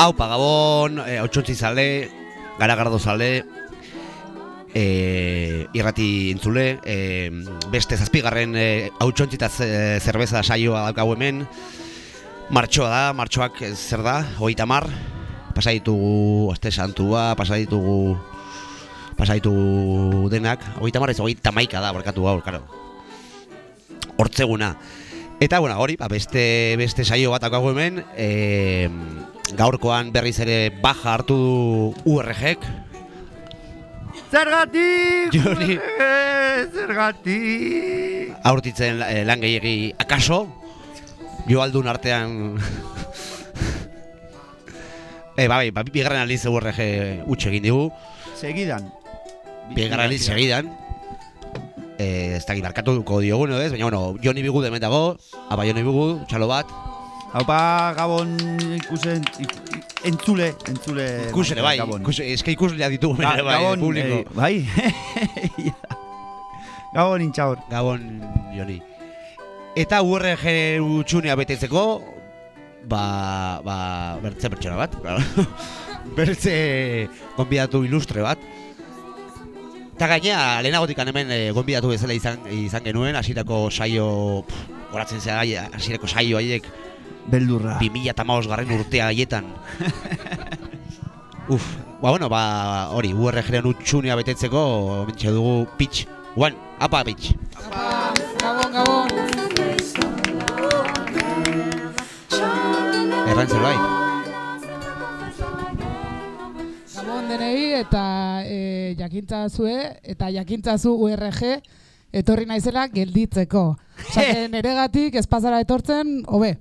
Aupa Gabon, e, hautsontzi zale, garagardo zale, e, irrati intzule, e, beste zazpigarren e, hautsontzi eta ze- zerbeza saioa daukagu hemen, martxoa da, martxoak eh, zer da, hogeita mar, pasa ditugu aste santua, pasa ditugu pasa ditugu denak, hogeita mar ez hogeita maika da, barkatu gaur, karo. Hortzeguna. Eta, bueno, hori, ba, beste, beste saio bat daukagu hemen, e, gaurkoan berriz ere baja hartu du URG-ek, Zergatik! Joni. Zergatik! aurtitzen eh, lan gehiegi akaso, jo aldun artean... e, ba, bai, ba, bigarren aldiz URG utxe egin digu, Segidan. bigarren aldiz segidan, e, ez dakit barkatuko diogun, ez? Baina, bueno, Joni Bigu demen dago, apa Joni Bigu, txalo bat, Haupa Gabon ikusen, ik- ik- entzule, entzule. ikusere bai, Gabon. ikus, eske ikuslea ditugu Ga- bai, Gabon, publiko. eh, bai. Gabon intxaur. Gabon, Joni. Eta URG utxunea betetzeko, ba, ba, bertze pertsona bat, bertze gonbidatu ilustre bat. Eta gainea, lehenagotik hemen e, gonbidatu bezala izan, izan genuen, hasierako saio, pff, goratzen zera, hasierako saio haiek Beldurra. 2008 garren urtea haietan. Uf, ba bueno, ba hori, URG-ren utxunea betetzeko, mentxe dugu pitch. One, apa pitch. Gabon, gabon. Erran zerbait. Gabon denei eta e, jakintza zue eta jakintza zu URG etorri naizela gelditzeko. Osea, neregatik ez pasara etortzen, hobe.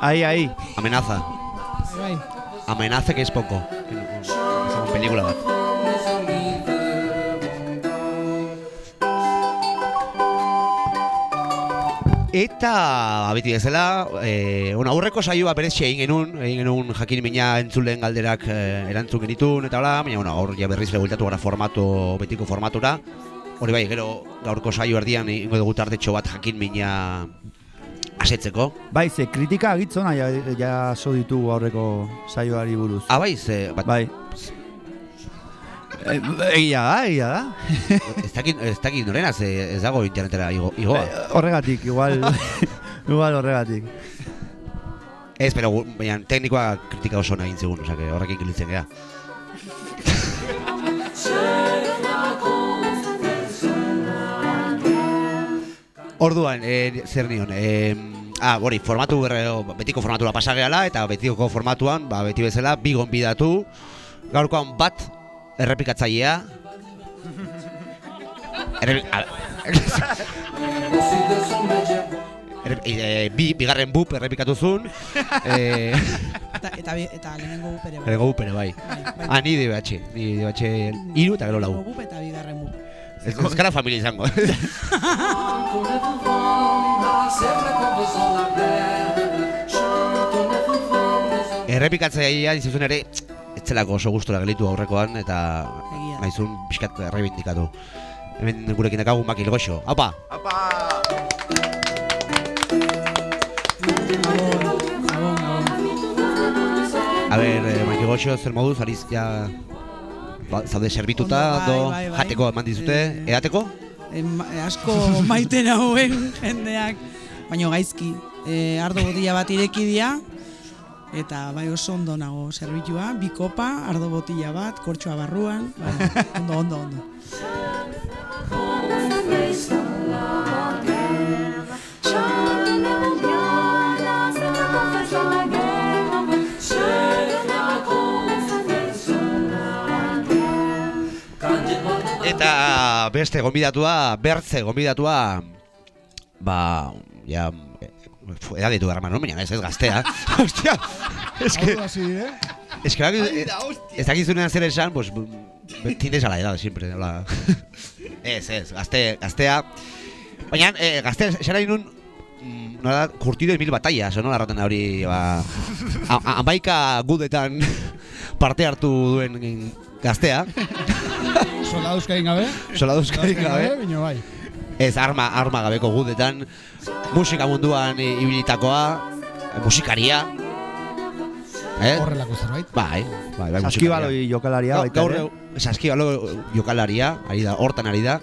Ahí, ahí. Amenaza. Bai. Amenaza que es poco. Como película bat. Eta, ba, beti bezala, e, bueno, aurreko saioa berezia egin genuen, egin genuen jakin mina entzulen galderak e, erantzun genitun, eta hola, baina, bueno, aur ja berriz bueltatu gara formato, betiko formatura. Hori bai, gero gaurko saio erdian egingo dugu tartetxo bat jakin mina asetzeko. Bai, ze kritika agitzona ja, jaso ditugu aurreko saioari buruz. Ah, bai, ze, bat, Bai. Eh, Egia da, egia da. ez dakit, ez dakit norena, ze ez dago internetera igo, igoa. Eh, Horregatik, igual, igual horregatik. Ez, pero baina teknikoa kritika oso zigun, osea, que horrekin gilitzen gea. Orduan, eh, zer nion, eh, ah, hori, formatu berreo, betiko formatura pasa gehala, eta betiko formatuan, ba, beti bezala, bi gonbidatu, gaurkoan bat, errepikatzailea, Erre, a, Erre- eh, bi, bigarren bup errepikatu zuen, eh, Eta, eta, eta lehenengo bupere bai. Ere gau pere bai. Bai, bai. Ah, ni DBH, ni DBH iru eta gero lau. Lehenengo bup eta bigarren bup. Ez ez gara familia izango. Errepikatzaia izuzun ere, etzelako oso gustura gelitu aurrekoan eta Egia. naizun pixkat errebindikatu. Hemen gurekin dakagu makil goxo. Apa! Gabon. A ber, eh, makil goxo, zer moduz, ariz ja... Ba, zaude servituta, Ondo, bai, bai, bai. jateko eman dizute, Eh, edateko? E, ma- e, asko maite nauen jendeak, baina gaizki. E, ardo botila bat ireki dia, eta bai oso ondo nago zerbitua, bi kopa, ardo botila bat, kortxoa barruan, bai, ondo, ondo, ondo. Eta beste gonbidatua, bertze gonbidatua, ba, ja, edad ditu garraman, no? Baina ez, ez gaztea. Hostia, es que, es que, eh, ez dakizunean zer esan, pues, tienes a la edad, siempre, hola. Ez, ez, gazte, gaztea. Baina, eh, gaztea, esan nahi nun, mm, nola, curtido en mil batallas, no? Larroten hori, ba, a- a- amaika gudetan parte hartu duen gaztea. Soldaduska egin gabe. Soldaduzka egin gabe. Baina bai. Ez arma, arma gabeko gudetan, musika munduan ibilitakoa, musikaria. Eh? Horrelako zerbait. Bai, bai, bai. Saskibaloi jokalaria Gaur, baita gaur, ere. saskibalo jokalaria, ari da, hortan ari da.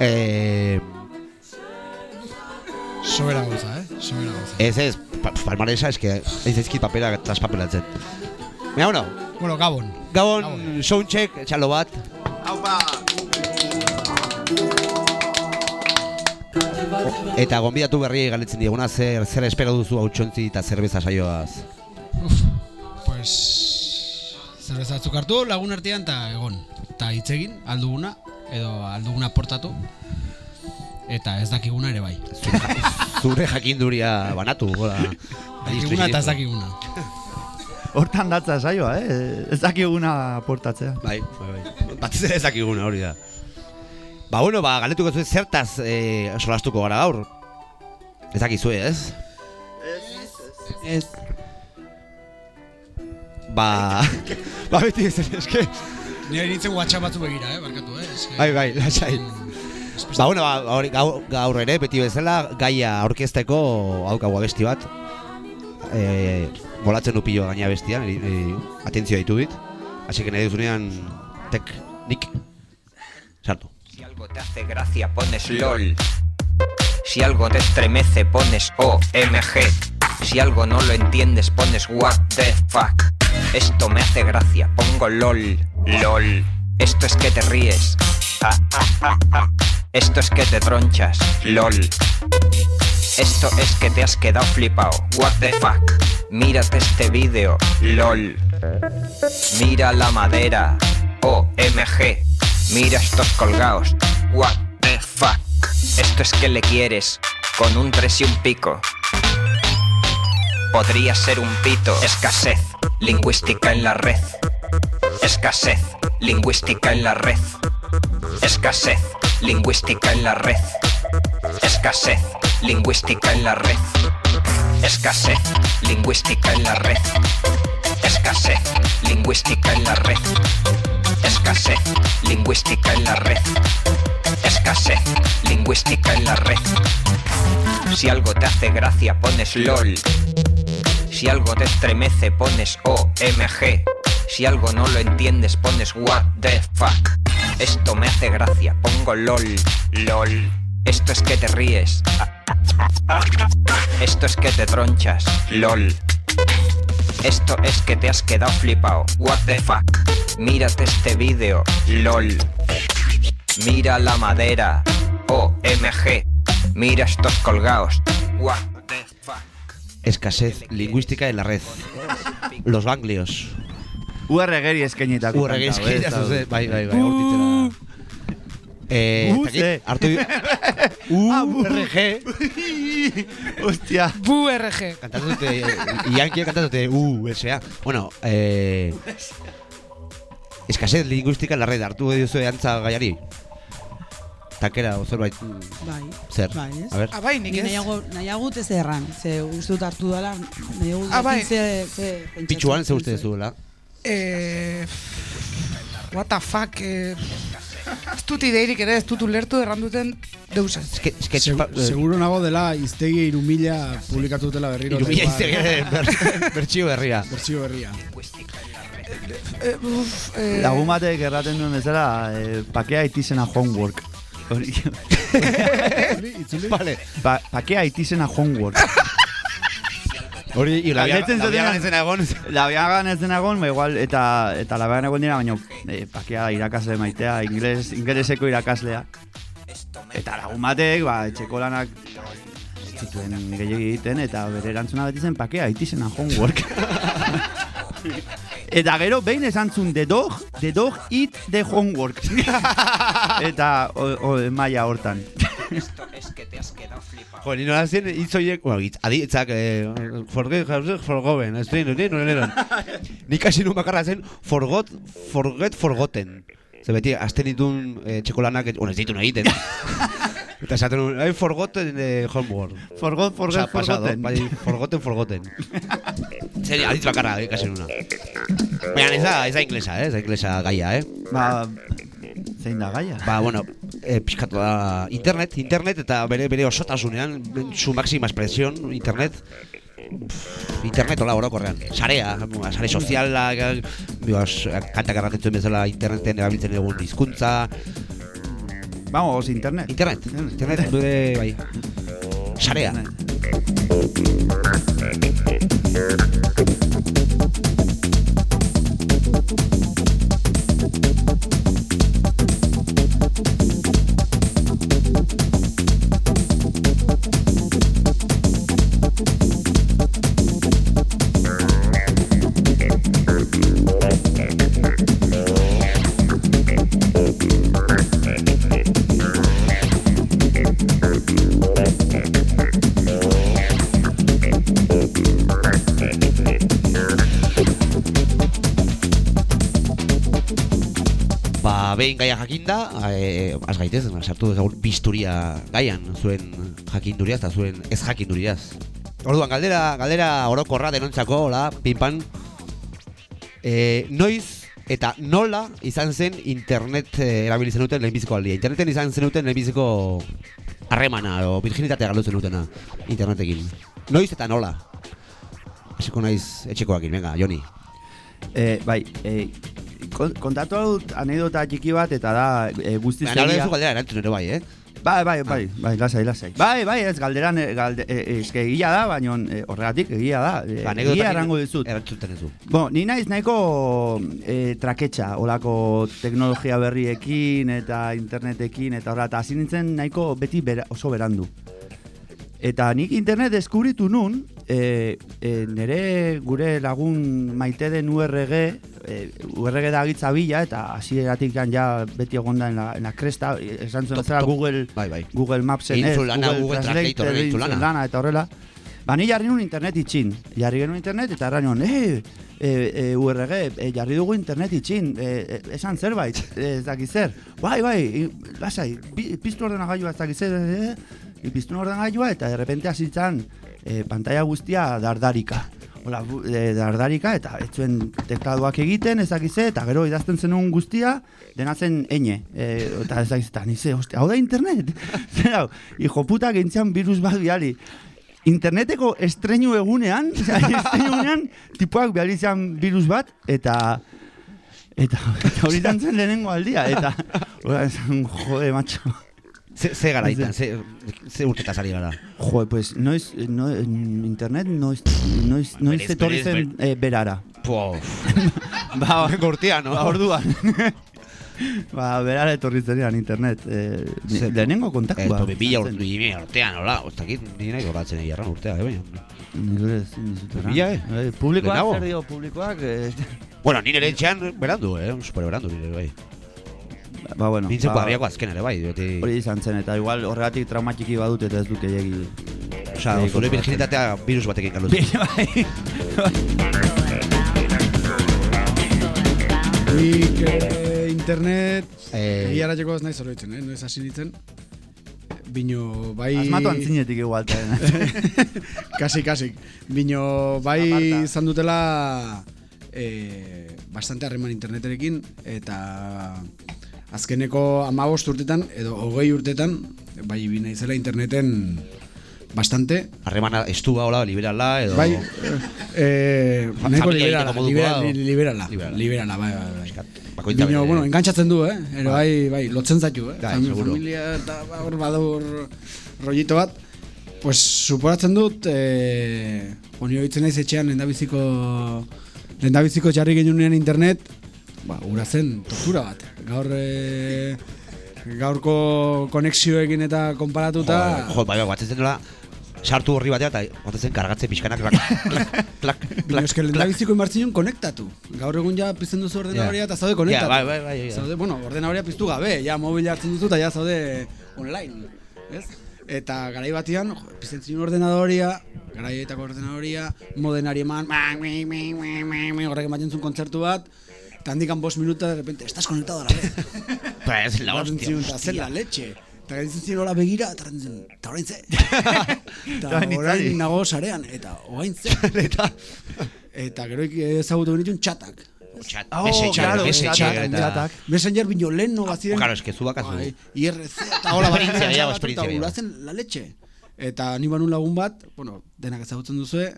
Eh, Sobera gauza, eh? Sobera gauza. ez ez, pa, palmaresa, eske, ez ezkit papera traspapelatzen. Mira, bueno, Bueno, Gabon. gabon, Gabon. soundcheck, txalo bat. O- Eta gonbidatu berriei galetzen dieguna, zer, zer espero duzu hautsontzi eta zerbeza saioaz. Pues... Zerbeza hartu, lagun artean eta egon. Eta hitz egin, alduguna, edo alduguna portatu. Eta ez dakiguna ere bai. Zure jakinduria banatu, gola. Dakiguna eta ez dakiguna. Hortan datza saioa, eh? Ez dakiguna portatzea. Bai, bai, bai. Batez ere ez dakiguna hori da. Ba, bueno, ba, galetuko zuen zertaz eh, solastuko gara gaur. Ez dakizue, ez? Ez. Ba, ba beti ez, eske. Nire nintzen WhatsApp batzu begira, eh? Barkatu, eh? Eske, Bai, bai, lasai. Ba, bueno, ba, hori, gaur, gaur ere, beti bezala, gaia aurkezteko haukagu abesti bat. E, golatzen du pilo gaina bestia, niri, niri atentzioa ditu dit. Así que nire duzunean, tek, nik, sartu. Si algo te hace gracia pones LOL. Si algo te estremece pones OMG. Si algo no lo entiendes pones What the fuck. Esto me hace gracia, pongo LOL. LOL. Esto es que te ríes. Ah, ah, ah. Esto es que te tronchas. LOL. Esto es que te has quedado flipado. What the fuck. Mírate este vídeo. LOL. Mira la madera. OMG. Mira estos colgados. What the fuck. Esto es que le quieres. Con un 3 y un pico. Podría ser un pito. Escasez. Lingüística en la red. Escasez. Lingüística en la red. Escasez. Lingüística en la red. Escasez. Lingüística en la red. Escasez. Lingüística en la red. Escasez. Lingüística en la red. Escasez. Lingüística en la red. Escasez. Lingüística en la red. Si algo te hace gracia pones LOL. Si algo te estremece pones OMG. Si algo no lo entiendes pones What the fuck. Esto me hace gracia, pongo LOL. LOL. Esto es que te ríes. Esto es que te tronchas. LOL. Esto es que te has quedado flipado. What the fuck. Mírate este vídeo. LOL. Mira la madera. OMG. Mira estos colgados. What the fuck. Escasez lingüística en la red. Los ganglios. URGeri eskainitako. Da- zuzen, bai, bai, bai, hortitzera. Eh, hartu. URG Hostia. Bu RG. kantatu dute Yankee kantatu dute USA. Bueno, eh Escasez lingüística en la red hartu diozu antza gaiari. Takera o zerbait Bai. zer. Bai, ez? A ver. Ah, bai, nik Ni ez. nahiago, nahiago ez erran, ze uste dut hartu dela, nahiago Ah, bai. ze, ze pentsatzen Pitxuan ze uste duzuela. Eh, what the fuck, eh, ez dut ideirik ere, ez dut ulertu erranduten deusa. Eske eske Segu- Seguro nago dela iztegi irumila publikatu dutela berriro. Irumila lehen izte ber, bertxio berria. Bertsio berria. Eh, uf, eh, Lagun batek erraten duen bezala, eh, pakea itizena homework. Hori, Itzuli, itzuli. Vale. pa, pakea itizena homework. Hori, y la Galdetzen biagan zutenean- ezen egon. Labiagan ez den egon, ba igual, eta, eta labiagan egon dira, baina eh, pakea irakasle maitea, ingles, ingeleseko irakaslea. Eta lagun batek, ba, etxeko lanak ez zituen gehiagi egiten, eta bere erantzuna beti zen pakea itizena homework. Eta gero behin esan zuen the dog, the dog eat the homework. eta o, o, maia hortan. Esto es que te has quedado flipado. Jo, ni nola zen hitz horiek, bueno, hitz, aditzak, eh, forget, ez duen, nire, nire, Nik hasi nun bakarra zen, forgot, forget, forgotten. Ze beti, azten ditun eh, txekolanak, bueno, ez ditun egiten. Eta esaten nun, I forgotten eh, homework. Forgot, Osa, forget, pasado, forgotten. bai, forgotten, forgotten. Zer, aditz bakarra, eh, kasi nuna. Baina, ez da, ez da inglesa, eh, ez da inglesa gaia, eh. Ba, zein da gaia? Ba, bueno, eh, pixkatu da internet, internet eta bere bere osotasunean, su máxima expresión, internet. internet hola orokorrean. Sarea, sare sozialak, bios, kantak erraten zuen bezala interneten erabiltzen egun hizkuntza, Vamos, internet. internet, internet, gure, bai, sarea. Behin gaia jakinda, e, az gaitez, sartu dezagun bisturia gaian, zuen jakinduriaz eta zuen ez jakinduriaz. Orduan, galdera, galdera orokorra denontzako, hola, pinpan, e, noiz eta nola izan zen internet e, erabili zenuten lehenbiziko aldia. Interneten izan zenuten lehenbiziko harremana, o virginitatea galdu zenutena internetekin. Noiz eta nola? Hasiko naiz etxekoakin, venga, Joni. Eh, bai, eh, kon- kontatu hau anedota txiki bat eta da eh, guztiz Baina, egia- zu galdera erantzun ere bai, eh? Bai, bai, bai, bai, lasai, lasai. Bai, bai, ez galderan, eh, galde, eh, eske egia da, baina eh, horregatik egia da. Eh, Ba, egia errango dizut. Erantzuten ez du. Bo, ni naiz nahiko eh, traketxa, olako teknologia berriekin eta internetekin eta horra, eta hasi nintzen nahiko beti bera, oso berandu. Eta nik internet deskubritu nun, e, e, nire gure lagun maite den URG, e, URG da agitza bila, eta hasieratik ja beti egonda en la, en la cresta, esan zuen bezala top. Google, Bai, bai. Google Mapsen, ez, Google zuen zuen lana. eta horrela. Ba, ni jarri nun internet itxin. Jarri genuen internet eta erran nion, eh, e, e, URG, e, jarri dugu internet itxin, e, esan zerbait, ez dakit zer. Bai, bai, lasai, piztu ordenagailua ez dakit zer, e, piztu ordenagailua eta de repente hasitzen e, pantalla guztia dardarika. Hola, bu- e, dardarika eta ez zuen tekladuak egiten, ez dakit zer, eta gero idazten zenun guztia, dena zen ene, e, eta ez dakit, eta nize, hostia, hau da internet? Zer hau, hijo puta gintzean virus bat biali. Interneteko estreinu egunean, estreinu egunean, tipuak izan virus bat, eta eta, eta hori zen lehenengo aldia, eta esan, jode, macho. Ze, ze garaitan, ze, ze urtetaz ari gara. Jo, pues, noiz, no, internet noiz, noiz, noiz Berez, etorri zen eh, berara. Pof. Ba, Gortia, no? ba, orduan. ba, berara etorri zenean internet. Eh, Ze- lehenengo Eh, kontaktua. tobe mila urte, mila urtean, hola, ostakit, ni nahi goratzen erran urtea, eh, baina. Nik ere ezin dizut esan. Mila, eh? Eh, Publikoak, zer dio, publikoak, eh, Bueno, ni nire etxean berandu, eh, super berandu nire, bai. Ba, bueno. Nintzen ba, kuadriako azken ere, bai, beti... Hori izan zen, eta igual horregatik traumatiki badut eta ez dut gehiagi. Osa, bai, zure virginitatea virus batekin galdu zen. Nik eh, internet Eh, egia erateko ez naiz oroitzen, eh? noiz hasi nintzen. Bino, bai... Asmatu antzinetik igual. kasi, kasi. Bino, bai izan dutela eh, bastante harreman interneterekin eta azkeneko amabost urtetan edo hogei urtetan bai bi naizela interneten bastante Harremana estua, hola, liberala, edo... Bai, eh, nahiko familia liberala, liberala, liberala, Liberala. liberala, bai, bai, bai. Bakoitza bere- bueno, enkantzatzen du, eh? Ero, Bai. bai, bai, lotzen zaitu, eh? Bai, Fami- seguro. familia eta hor badur rollito bat. Pues, suporatzen dut, eh, onio hitzen naiz etxean lendabiziko, lendabiziko jarri genunean internet, ba, ura zen, tortura bat. Gaur, eh, gaurko konexioekin eta konparatuta, Jo, bai, bai, batzen dela, sartu horri batean, eta batzen zen kargatze pixkanak, klak, klak, klak, Baina klak, eske lendabiziko inbartzen konektatu. Gaur egun ja pizten duzu ordenadoria eta zaude konektatu. bai, bai, bai, ja. Zaude, bueno, ordenadoria piztu gabe, ja mobil hartzen duzu eta ja zaude online, ez? Eta garai batean, jo, pizten ziren ordenadoria, garaietako ordenadoria, modenari eman, horrek ematen zuen kontzertu bat, eta handikan bost minuta, de repente, estás conectado a la vez. Ez la hostia, eta zer la leche. Eta gaitzen ziren hola begira, eta gaitzen eta orain ze. Eta orain nago sarean, eta orain ze. Eta... Eta gero ezagutu genituen txatak. Chat, Oh, messenger, claro, messenger, eta... chatak. Messenger bino lehen no baziren. Claro, es que zu bakazu. Bai, IRC eta hola Esperientzia gehiago, esperientzia Eta gehiago. urazen la leche. Eta ni banun lagun bat, bueno, denak ezagutzen duzue,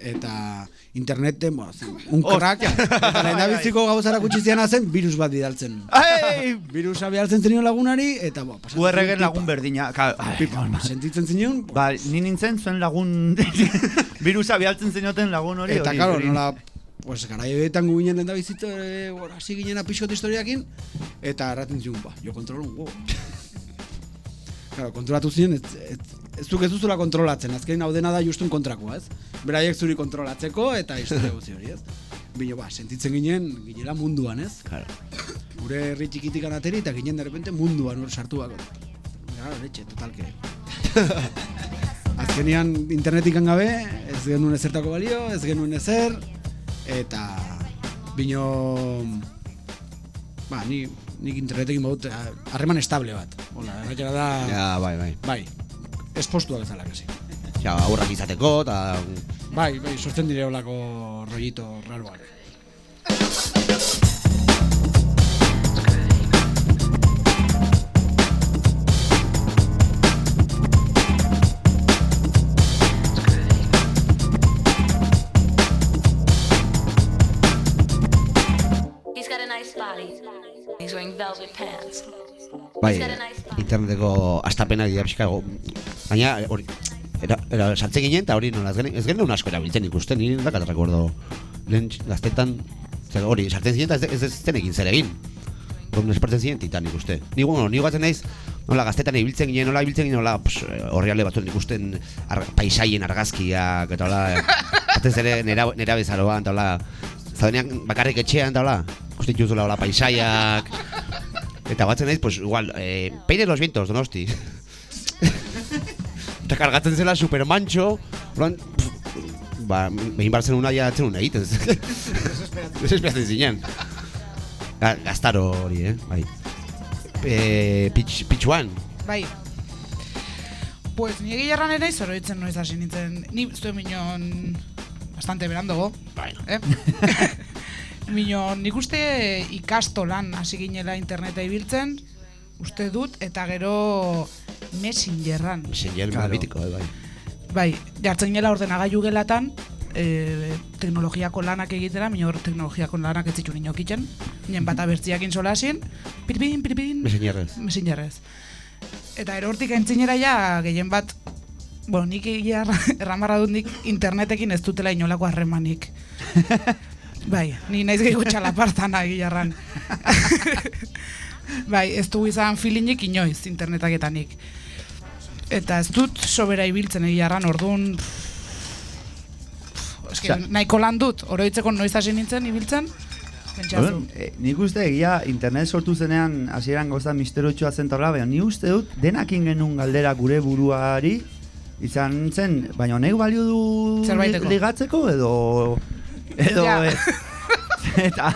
eta interneten, bueno, zen, un crack, eta lehen dabiziko gauzara kutsiziana zen, virus bat bidaltzen. Ai, Virusa bidaltzen zenion lagunari, eta, bo, pasatzen zion lagun berdina. Ka, ai, Pipa, sentitzen zinion, bo, Ba, ni nintzen zuen lagun virusa bialtzen zenioten lagun hori. Eta, hori- nola, pues, gara ebetan gu ginen lehen da bizito, e, hasi ginen apixot historiakin, eta erraten zion, ba, jo kontrolun, wow. Claro, kontrolatu ziren, ez, ez, ez duk ez duzula kontrolatzen, azkenin hau dena da justun kontrakoa, ez? Beraiek zuri kontrolatzeko, eta historia guzti hori, ez? Bino, ba, sentitzen ginen, ginela munduan, ez? Claro. Gure herri txikitikan ateri, eta ginen derrepente munduan hor sartu bako. Gara, letxe, totalke. Azkenian internetikan gabe, ez genuen ezertako balio, ez genuen ezer, eta bino, ba, ni, nik internetekin badut eh, harreman estable bat. Hola, erratxera da, Ja, bai, bai. bai, espostua bezala, kasi. Ja, aurrak izateko, eta... Bai, bai, sortzen dire olako rollito raroak. Bai, interneteko astapenak dira pixka go- Baina, hori, era, era, sartzen ginen, eta hori nola, ez gen- ez genuen asko erabiltzen ikusten, nire dakat rekordo. Lehen tx- gaztetan, hori, sartzen zinen, eta ez, ez, ez zenekin zer egin. Gom espertzen ziren titan ikuste. Ni, bueno, ni gatzen naiz, nola, gaztetan ibiltzen ginen, nola, ibiltzen ginen, nola, pues, horri alde batzuen ikusten ar, paisaien argazkiak, eta hola, batez ere nera, nera bezaroan, eta hola, zaudenean bakarrik etxean, eta hola, ikusten dituzula, hola, paisaiak, Eta batzen naiz, pues igual, eh, peine los vientos, donosti. Eta kargatzen zela supermancho, orduan, pff, ba, behin bartzen una ja atzen una egiten. Desesperatzen zinen. Ga, gaztaro hori, eh, bai. Eh, pitch, pitchuan. Bai. Pues ni egia erran ere zoroitzen noiz hasi nintzen. Ni zuen minon bastante berandogo. Bueno. Eh? minon nik uste ikastolan hasi ginela interneta ibiltzen, uste dut, eta gero messengerran. Messenger Claro. mitiko, eh, bai. Bai, jartzen gela ordenagailu gelatan, e, teknologiako lanak egitera, minor teknologiako lanak ez zituen inokitzen, nien bata bertziakin solasin, pirpin, pirpin, Messengerrez. messengerrez. Eta erortik entzinera ja, gehien bat, bueno, nik egia erra- erramarra dut nik internetekin ez dutela inolako harremanik. bai, ni naiz gehiago txalapartan egia erran. bai, ez du izan feelingik inoiz internetaketanik. Eta ez dut sobera ibiltzen egia erran, orduan... Eske, nahiko lan dut, oroitzeko noiz hasi nintzen ibiltzen, pentsatu. Orduan, eh, nik uste egia internet sortu zenean hasieran gauza misteriotsua zen tabla, baina ni uste dut denakin genuen galdera gure buruari izan zen, baina honek balio du ligatzeko edo edo Ja. ez. eta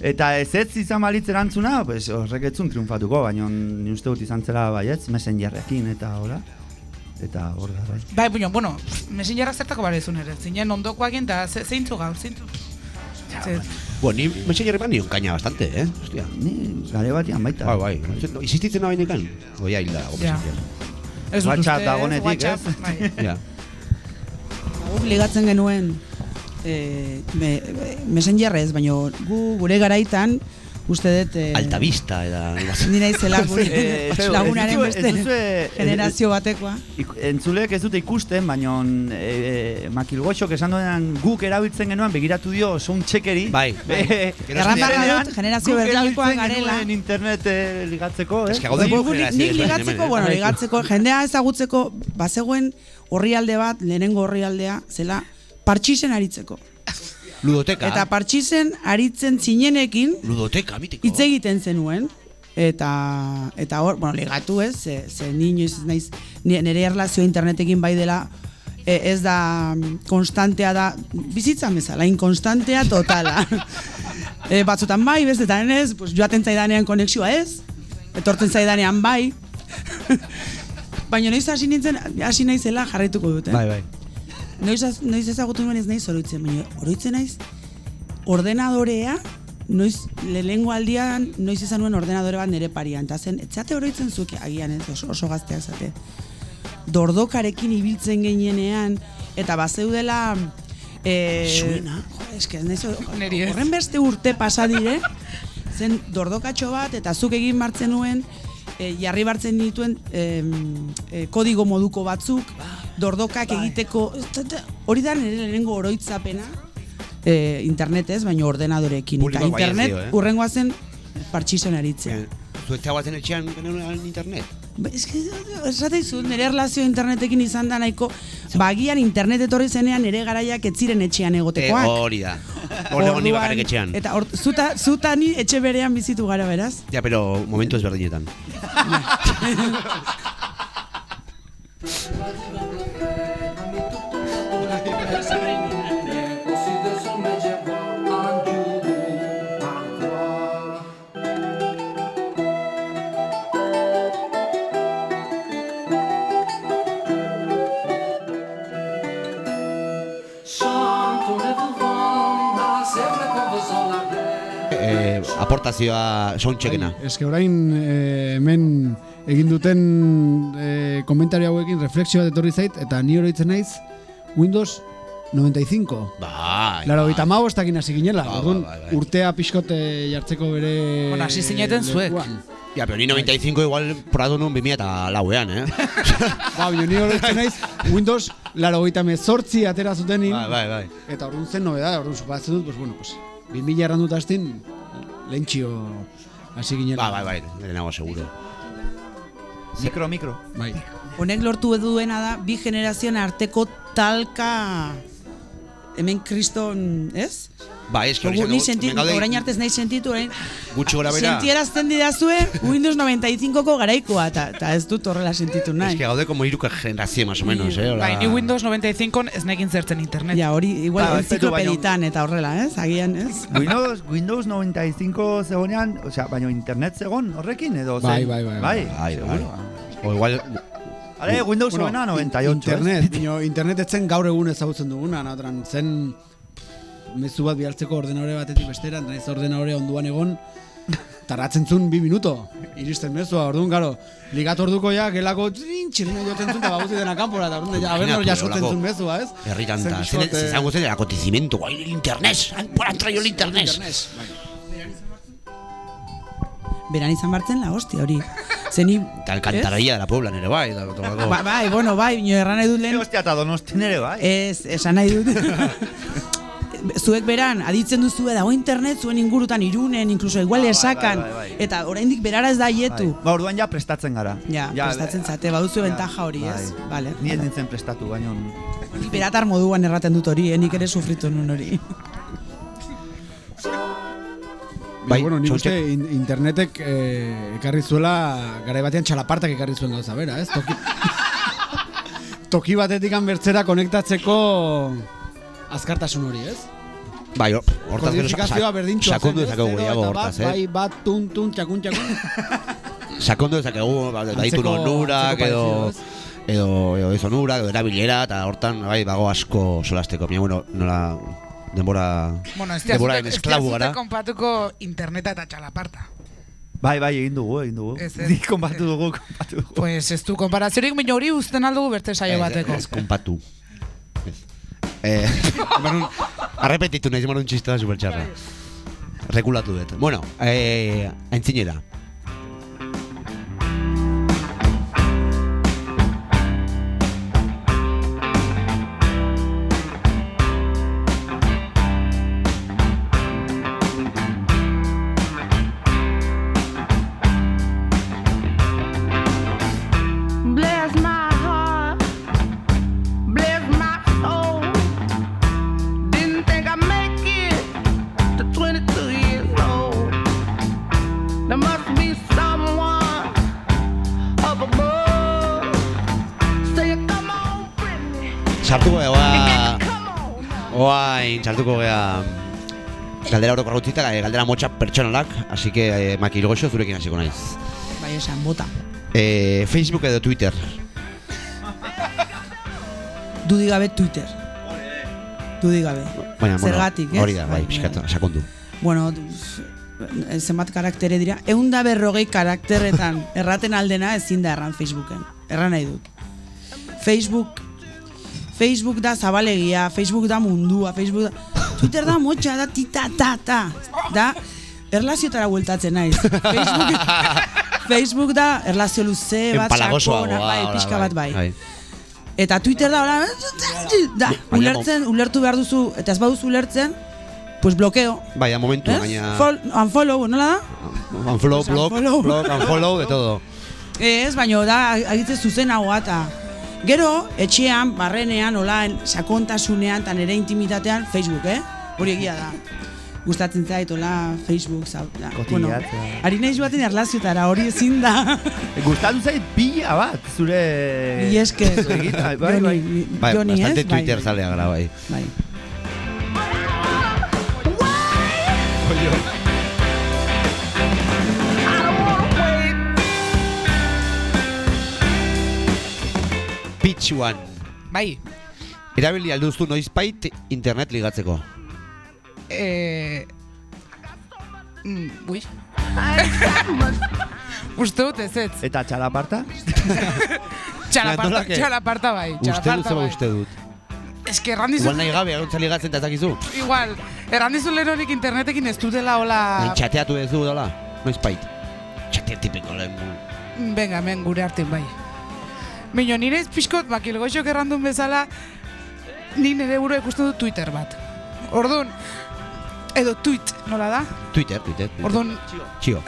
eta ez ez izan balitz erantzuna, pues horrek etzun triunfatuko, baina ni uste dut izan zela baietz messengerrekin eta hola. Eta hor da, bai. Bai, baina, bueno, messengerrak zertako barezun ere, zinen ondokoak eta ze, zeintzu gaur, zeintzu. Ze, Bueno, ni Messengerrean nion kaina bastante, eh? Hostia. Ni gare batean baita. Bai, bai. Isistitzen nahi nekan? Goia hilda, go Ja. Messenger. ez dut WhatsApp uste, WhatsApp? Bai. Ja. Guk ligatzen genuen e, me, messengerrez, baina gu gure garaitan uste dut e, Altavista, eta... ni naizela gure feo, lagunaren ez beste ez duzue- generazio batekoa. Entzulek ez dute ikusten, baina e, makilgoxok esan duenan guk erabiltzen genuen begiratu dio sound checkeri. Bai, bai. Zuzenean, dut, generazio erabiltzen garela. internet eh, ligatzeko, eh? Ez generazio nik ligatzeko, bueno, Bai. ligatzeko, jendea ezagutzeko, bazegoen orrialde bat, lehenengo orrialdea, zela, partxisen aritzeko. Ludoteka. Eta partxisen aritzen zinenekin, Ludoteka, mitiko. hitz egiten zenuen, eta eta hor, bueno, ligatu ez, ze, ze ni inoiz ez naiz, ni- nire erlazioa internetekin bai dela, e, ez da mm, konstantea da, bizitza bezala, inkonstantea totala. e, batzutan bai, bestetan ez, pues, joaten zaidanean konexioa ez, etortzen zaidanean bai, baina noiz hasi nintzen, hasi naizela jarraituko dute. Bai, bai. Noiz, az- noiz ezagutu nuen ez naiz oroitzen, baina oroitzen naiz ordenadorea, noiz lehenengo aldian, noiz izan nuen ordenadore bat nire parian, eta zen, etzate oroitzen zuke, agian ez, oso, oso gazteak zate. dordokarekin ibiltzen ginenean, eta bazeudela... E, Zuena? Jo, eske, naiz, horren beste urte pasa dire, zen dordokatxo bat, eta zuk egin martzen nuen, e, jarri bartzen dituen em, e, kodigo moduko batzuk, dordokak egiteko, eta- eta hori da nire lehenengo oroitzapena, e, internetez, baina ordenadorekin. Eta bai internet, dio, eh? urrengoa zen partxisen aritzea. Zu ez txaguatzen etxean genuen internet? Ba, eske, esate izu, nire erlazio internetekin izan da nahiko, bagian internet etorri zenean nire garaiak ez ziren etxean egotekoak. hori da. Hor egon ni bakarrik etxean. Eta or, zuta, zuta ni etxe berean bizitu gara, beraz. Ja, pero momentu ezberdinetan. aportazioa soundcheckena. Ez que orain eh, hemen egin duten eh, komentario hauekin reflexioa etorri zait eta ni oroitzen naiz Windows 95. Bai. Laro, bai. gita mau ez dakin hasi ginela. Ba, ba, bai, bai. urtea pixkote jartzeko bere... Bueno, hasi zineten zuek. Ja, pero ni 95 igual prado nun 2000 eta lauean, eh? Ba, baina ni oroitzen naiz Windows laro gita mezortzi atera zutenin. bai, bai, bai. Eta orduan zen nobeda, orduan supatzen dut, pues bueno, pues, 2000 erran dut astin, lehentxio hasi ginela. Ba, bai, bai, lehenago seguro. Mikro, mikro. Bai. Honek lortu duena da, bi generazioen arteko talka hemen kriston, ez? Bai, eski hori Ni gaude orain arte ez nahi sentitu, orain Gutxi gora bera. sentierazten didazue Windows 95ko garaikoa, eta eta ez dut horrela sentitu Es nahi. que gaude como hiruka generazio, más o menos, eh? Bai, ni Windows 95 ez nekin zertzen internet. Ja, hori igual Ba, ba, baino- enziklopeditan eta horrela, ez? Agian, ez? Windows, Windows 95 zegonean, osea, baina internet zegon horrekin edo zen? Bai, bai, bai, Bai, Bai, bai. O igual, Ale, Windows Bueno, zuena in- 98, Internet, bino, internet etzen gaur egun ezagutzen duguna, natran, zen mezu bat bialtzeko ordenadore batetik bestera, naiz ordenadore onduan egon, tarratzen zuen bi minuto, iristen mezua, orduan, garo, ligatu orduko ja, gelako txirina joten zuen, eta baguzi dena kanpora, eta orduan, ja, abenor Imaginatu, jasotzen zuen mezua, ez? herritan Zen ta, pixkote- zen el acontecimiento, guai, el internet, por traído el internet. Beran izan bartzen la hostia hori. Zeni... Eta alcantarilla de la Puebla nere bai, tolako. Ba, bai, bueno, bai, bino erran nahi dut Eh, lehen. Ostia, eta donostin ere, bai. Ez, esan nahi dut. Zuek beran, aditzen duzu dago internet zuen ingurutan irunen, incluso igual bai, esakan, bai, bai, bai. eta oraindik berara ez da hietu. Bai. Ba, orduan ja prestatzen gara. Ja, prestatzen zate, baduzu bentaja hori, ez? Vale. Ni ez nintzen prestatu, baina... Ni beratar moduan erraten dut hori, eh? nik ere sufritu nun hori. Bai, Bai, bueno, nik uste in, internetek eh, ekarri zuela, garai batean txalapartak ekarri zuen gauza bera, ez? Toki, toki batetik bertzera konektatzeko azkartasun hori, ez? Bai, hor- hortaz gero, sakondu dezakegu gehiago hortaz, bat, Bai, eh? bat, tun, tun, txakun, txakun. Sakondu dezakegu, ba, daitu onurak, edo, edo, edo ez onurak, edo erabilera, eta hortan, bai, dago asko solasteko. Baina, bueno, nola, denbora, Bueno, ez dira esklabu gara. konpatuko interneta eta txalaparta. Bai, bai, egin dugu, egin dugu. Ez, ez. Nik konpatu dugu, konpatu dugu. Pues ez du konparaziorik, baina hori uzten aldugu berte saio bateko. Ez, konpatu. Ez. Eh, un, arrepetitu nahi, eman un txista supertxarra. Rekulatu dut. Bueno, eh, aintzinera. Sartuko gea galdera oro korrutzita, galdera motxa pertsonalak, así que eh, Maki zurekin hasiko naiz. Bai, esan, bota. Eh, Facebook edo Twitter. Dudi gabe Twitter. Dudi gabe. Baina, bueno, Zergatik, ez? hori da, bai, Bai, pixkat, bai. sakondu. Bueno, eh, zenbat karaktere dira. Egun da berrogei karakterretan erraten aldena ezin da erran Facebooken. Erran nahi dut. Facebook Facebook da zabalegia, Facebook da mundua, Facebook da... Twitter da motxa, da tita ta ta. Da, erlaziotara bueltatzen naiz. Facebook, Facebook da erlazio luze bat, sakona, bai, pixka bat bai. Eta Twitter da, hola, da, ulertzen, ulertu behar duzu, eta ez baduzu ulertzen, pues blokeo. Baina momentu, Ez? baina... Fol, unfollow, nola da? Unfollow, Pues block, unfollow. block, unfollow, de todo. Ez, baina da, agitze zuzenagoa eta Gero, etxean, barrenean, olaen, sakontasunean, eta nire intimitatean, Facebook, eh? Hori egia da. Gustatzen zait, hola, Facebook, zau, da. Kotillatzea. ari naiz baten erlaziotara, hori ezin da. Gustatu zait pila bat, zure... Ni zure gita, bai, bai. Joni, Bai, Joni, bastante? Bai, Twitter zalea gara, bai. Bai. Pitch one. Bai, Erabili alduzu noizbait internet ligatzeko. eh... Mm, ui. Uste dut ez ez. Eta txalaparta? Txalaparta, que- txalaparta bai. Uste dut zeba uste dut. Ez que erran dizu, Igual nahi gabe, aguntza ligatzen eta ez dakizu. igual, erran dizu lehen horik internetekin ez dutela hola... Nahi txateatu ez du, dola? Noizbait. Txatea tipiko lehen. Venga, hemen gure artean bai. Mino, nire pixkot, bakilgoixok errandun bezala, ni nire burua ikusten dut Twitter bat. Orduan, edo tweet, nola da? Twitter, Twitter. Twitter. Orduan, Txio.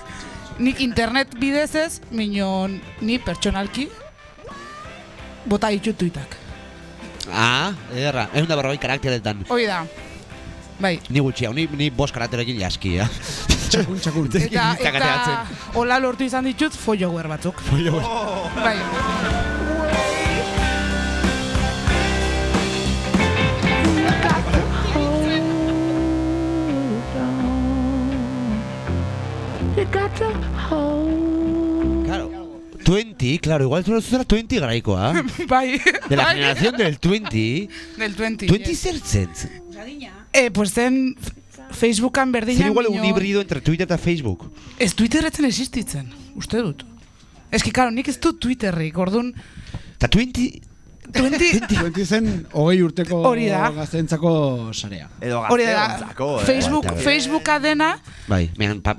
nik internet bidez ez, mino, ni pertsonalki, bota ditu tweetak. Ah, ederra. Ez da berroi karakteretan. Hoi da. Bai. Ni gutxi, hau, ni, ni bost karakterekin jaski, ja. Txakun, txakun. Eta, eta hola lortu izan ditut follower batzuk. Bai. Got to hold. Claro. 20, claro, igual zure zuzera 20 garaikoa. bai. De la bai. generación del 20. Del 20. 20 yes. zertzen. Eh, pues zen Facebookan berdina Zer igual un híbrido entre Twitter eta Facebook. Ez Twitter etzen existitzen, uste dut. Ez ki, karo, nik ez dut Twitterrik, orduan, Eta 20... 20, Tuenti zen, hogei urteko Hori da. gaztentzako sarea. Edo hori da, gazteontzako, eh? Facebook, bai. Facebooka dena, Bai, mehan, pa,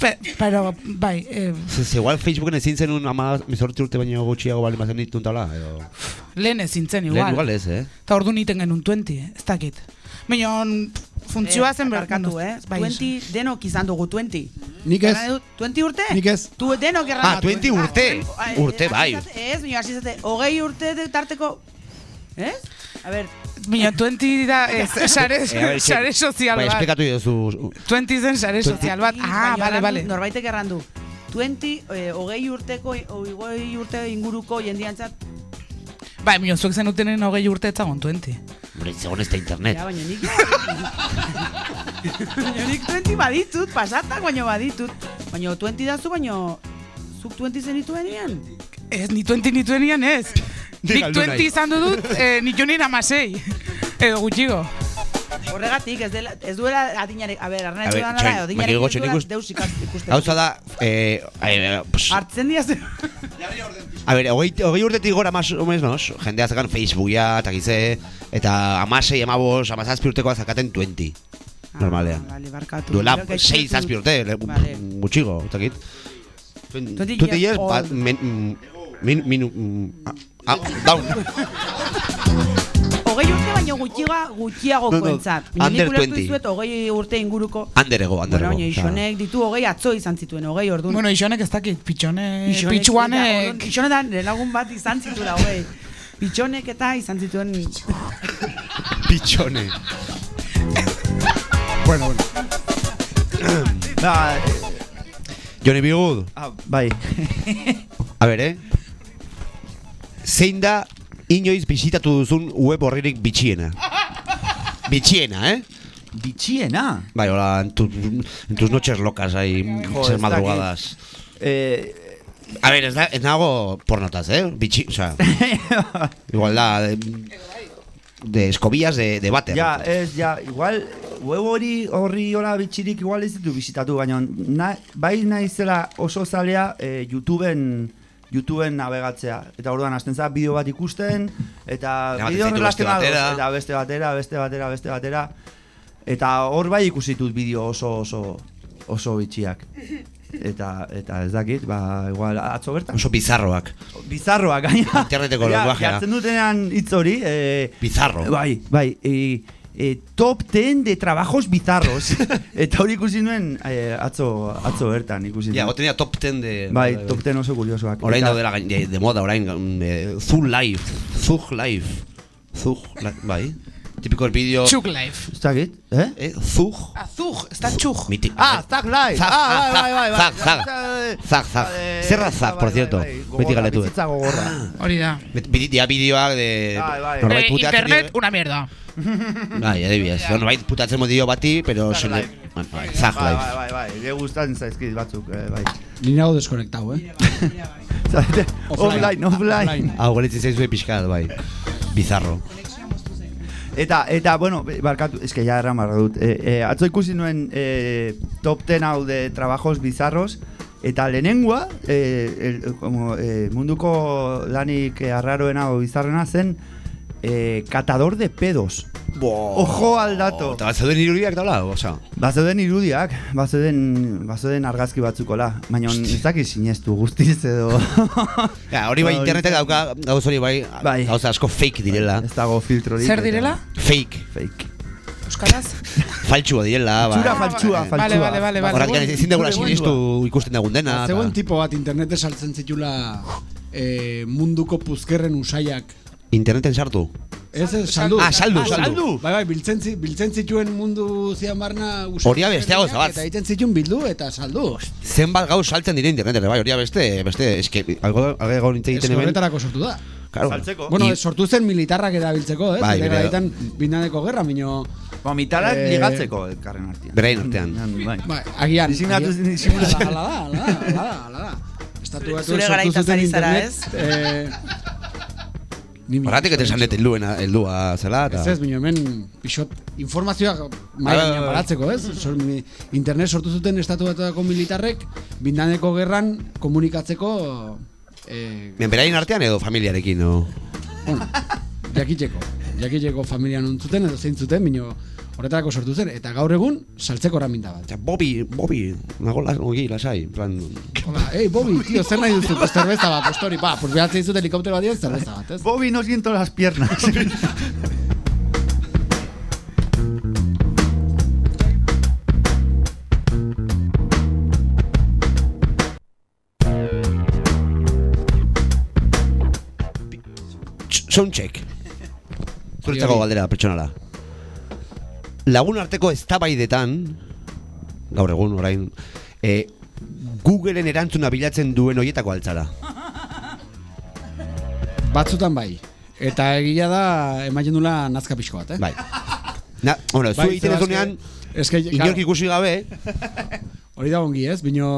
pe, pero, bai, eh, ze igual Facebooken ezin zen un ama mezortzi urte baino gutxiago bali mazen ditun tala, edo... lehen ezintzen Lehen igual. igual ez, eh? Eta orduan iten genuen 20, ez dakit. Minon, funtzioa zen ber- Barkatu, no, eh? bai, 20, denok izan dugu 20. Nik ez, Erran dut, 20 urte? nik ez. Tu denok erran Ah, 20 urte. Urte, bai. Ez, baina hasi zate, hogei urte de tarteko... Ez? A ber, Minon, 20 da, ez, sare, Eh, sare sozial Bai, bat. esplikatu idozu... 20 zen sare sozial bat. Ah, bale, bale. Norbaitek erran du. 20, eh, hogei urteko, hogei urte inguruko jendiantzat, Bai, minon, zuek zenutenen hogei urte etzagon 20. Hombre, zegoen ez da internet. Ja, baina nik... baina nik 20 baditut, pasatak baino baditut. Baina 20 dazu, baina... Zuk 20 zenituenean? Ez, ni 20 nituenian ez. Nik Nik galdu 20 nahi. izan dut, eh, nik jonin amasei. Edo gutxigo. Horregatik, ez, dela, ez duela adinarek... A ber, A arnaitzu ber, da txain, nara, adinarek Makil ez duela ikust- deus ikusten. Gauza da, eh, eh, pues, Hartzen diaz... a ver, hogei, hogei urtetik gora más o menos, jendea zakan Facebook ya, eta gize, eta amasei, amabos, amazazpi urtekoa zakaten 20. Normalean. Ah, Vale, barkatu. Duela, Gero gaitzetut- sei zazpi urte, le- Vale. gutxigo. Twenty Tuti years years, bat, men, mm, min, min, mm, ah, ah, down. baino gutxiago gutxiago No, no, koentzat. under nik ulertu 20. dizuet hogei urte inguruko. Anderego, Bueno, anderego. osea. isonek ditu hogei atzo izan zituen, hogei orduan. Bueno, isonek ez dakit, pitxone, Isonek- pitxuanek. eta, Isonetan lagun bat izan zituela, hogei. Pitxonek eta izan zituen... Pichone. Bueno, bueno. Ba, eh, Johnny B. Good. ah, bai. A ber, eh? Zein da inoiz bisitatu duzun web horririk bitxiena? Bitxiena, eh? Bitxiena. Bai, hola, en, tu, en tus noches locas, ahí, esas ez madrugadas. Eh, A ver, ez, da, ez nago pornotas, eh? Bitxi, o sea, igual da, de, de escobillas de, de váter. ja, ez, ja, igual, web hori horri hola bitxirik igual ez ditu bisitatu, baina na, bai naizela oso zalea eh, YouTubeen YouTubeen navegatzea. Eta orduan hasten za bideo bat ikusten, eta bideo beste batera. eta beste batera, beste batera, beste batera. Eta hor bai ikusi ditut bideo oso oso oso bitxiak. Eta eta ez dakit, ba igual atzo bertan. Oso bizarroak. Bizarroak gaina. Interneteko Ja, lenguajea. Jartzen dutenean hitz hori, eh, Bizarro. Bai, bai, e, e, top 10 de trabajos bizarros. Eta hori ikusi nuen eh, atzo, atzo bertan ikusi Ja, nuen. gotenea top 10 de... Bai, top 10 oso kuriosoak. Orain Eta- daudela gain- de, de moda, orain mm, eh, Zug Live, Zug Live, Zug, li- bai, típico vídeo... Txuk life. Ez dakit, eh? Eh, Zug, ez da txuk. miti... Ah, Zag Live! Zag, ah, zag, bai, bai, bai, zag, bai. zag. Eh, Zag, zag. eh, da zag, por cierto? Beti gogorra, galetu. Bizitza gogorra. Hori da. Dia bideoak de... Bai, bai. norbait Eh, puteatzen internet, dio- una mierda. Bai, adibidez. Norbait putatzen modio bati, pero... Zag le- bai, Zag Live. bai, bai, bai, bai, gustatzen zaizkit batzuk, eh, bai. Ni nago deskonektau, eh? Offline, offline. Hau, galitzen zaizue pixkat, bai. Bizarro. Eta, eta, bueno, barkatu, eske ja erran barra dut. E, e, atzo ikusi nuen e, top 10 hau de trabajos bizarros, eta lehenengoa, e, el, como, e, munduko lanik arraroena o bizarrena zen, e, catador de pedos. Ojo al dato. Eta bat zeuden irudiak daula, oza. Bazeuden irudiak, bazeuden, bazeuden argazki batzukola, baina ez dakit sinestu guztiz edo... Ja, hori bai Ba, internetek hori- dauka, gauz hori bai, Bai. gauza asko fake direla. Ez dago filtrorik. Zer eta- direla? Fake. Fake. Euskaraz? Faltsua direla, bai. Txura faltsua, Vale, faltsua. vale, vale, vale. Horretik ezin degula sinistu ikusten dagun dena. Zegoen tipo bat internete saltzen zitula eh, munduko puzkerren usaiak. Interneten sartu. Ez, ez, saldu. Ah, saldu, saldu. Bai, bai, biltzen, zi- biltzen zituen mundu zian barna. Horia beste gauza bat. Eta egiten zituen bildu eta saldu. Zenbat gauz saltzen dire interneten, bai, hori beste, beste, eske, algo, algo nintze Ez egiten hemen. horretarako sortu da. Claro. Saltzeko. Bueno, I- sortu zen militarrak erabiltzeko, ez? Bai, bere- garaitan bindaneko gerra, mino... Ba, mitarak Eh, ligatzeko elkarren artean. Beraien artean. Bai. Bai, agian. Disimulatu- disimulatu- Hala da, hala da, hala da, hala da. Estatu Zure sortu garaitan zuten ari zara, internet, eh, Horretik eta esan dut heldua, heldua zela, eta... Ez ez, bino hemen pixot informazioak Bai, mai bai, gainean bai. baratzeko, ez? Sor, internet sortu zuten estatu batuetako militarrek bindaneko gerran komunikatzeko eh, Men, beraien artean edo familiarekin, no? bueno, jakiteko. Jakiteko familia non zuten edo zein zuten, bino horretarako sortu zen. Eta gaur egun, saltzeko eraminta bat. Eta, Bobi, Bobi, nago las, ogi, lasai, en plan... Hola, ei, Bobi, tío, zer nahi duzu? Pues cerveza bat, postori, ba, pues behatzen dizut helikoptero bat cerveza bat, ez? Bobby no siento las piernas. Soundcheck. Zuretzako galdera pertsonala. Lagun arteko eztabaidetan, gaur egun, orain, e, Googleen erantzuna bilatzen duen hoietako altzara. Batzutan bai. Eta egia da, ematen dula nazka pixko bat, eh? Bai. Na, bueno, zu Bai, egiten ez dunean, eske, inork ikusi gabe, hori da ongi, ez? Bino,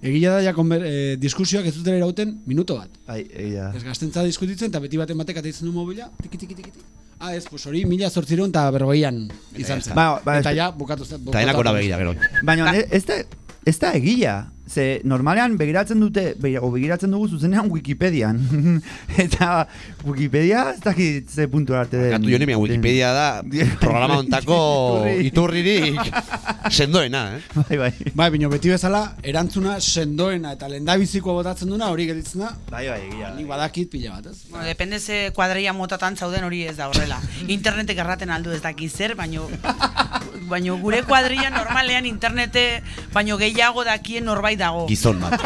egia da ja konber, eh, diskusioak ez dutela irauten minuto bat. Bai, egia. Ez gaztentza diskutitzen, eta beti baten batek ateitzen du mobila, tiki tiki tiki tiki. Ah, ez, pues hori mila zortziron eta berrogeian izan zen. Ba, ba, eta ja, bukatu zen. eta ora begira, gero. Baina e- ez da, ez da egia. Ze normalean begiratzen dute, begira- o begiratzen dugu zuzenean Wikipedian. Eta Wikipedia ez dakit ze puntu arte den. Katu jone, Wikipedia da programa ontako Iturri. iturririk sendoena, eh? Bai, bai. Bai, bino beti bezala, erantzuna sendoena eta lendabizikoa botatzen duna, hori gelditzen da, Bai, bai, egia. nik badakit pila bat, ez? Bueno, depende ze kuadreia motatan zauden hori ez da horrela. Internetek erraten aldu ez daki zer, baino, baino gure kuadrilla normalean internete baino gehiago dakien norbait dago. Gizon bat.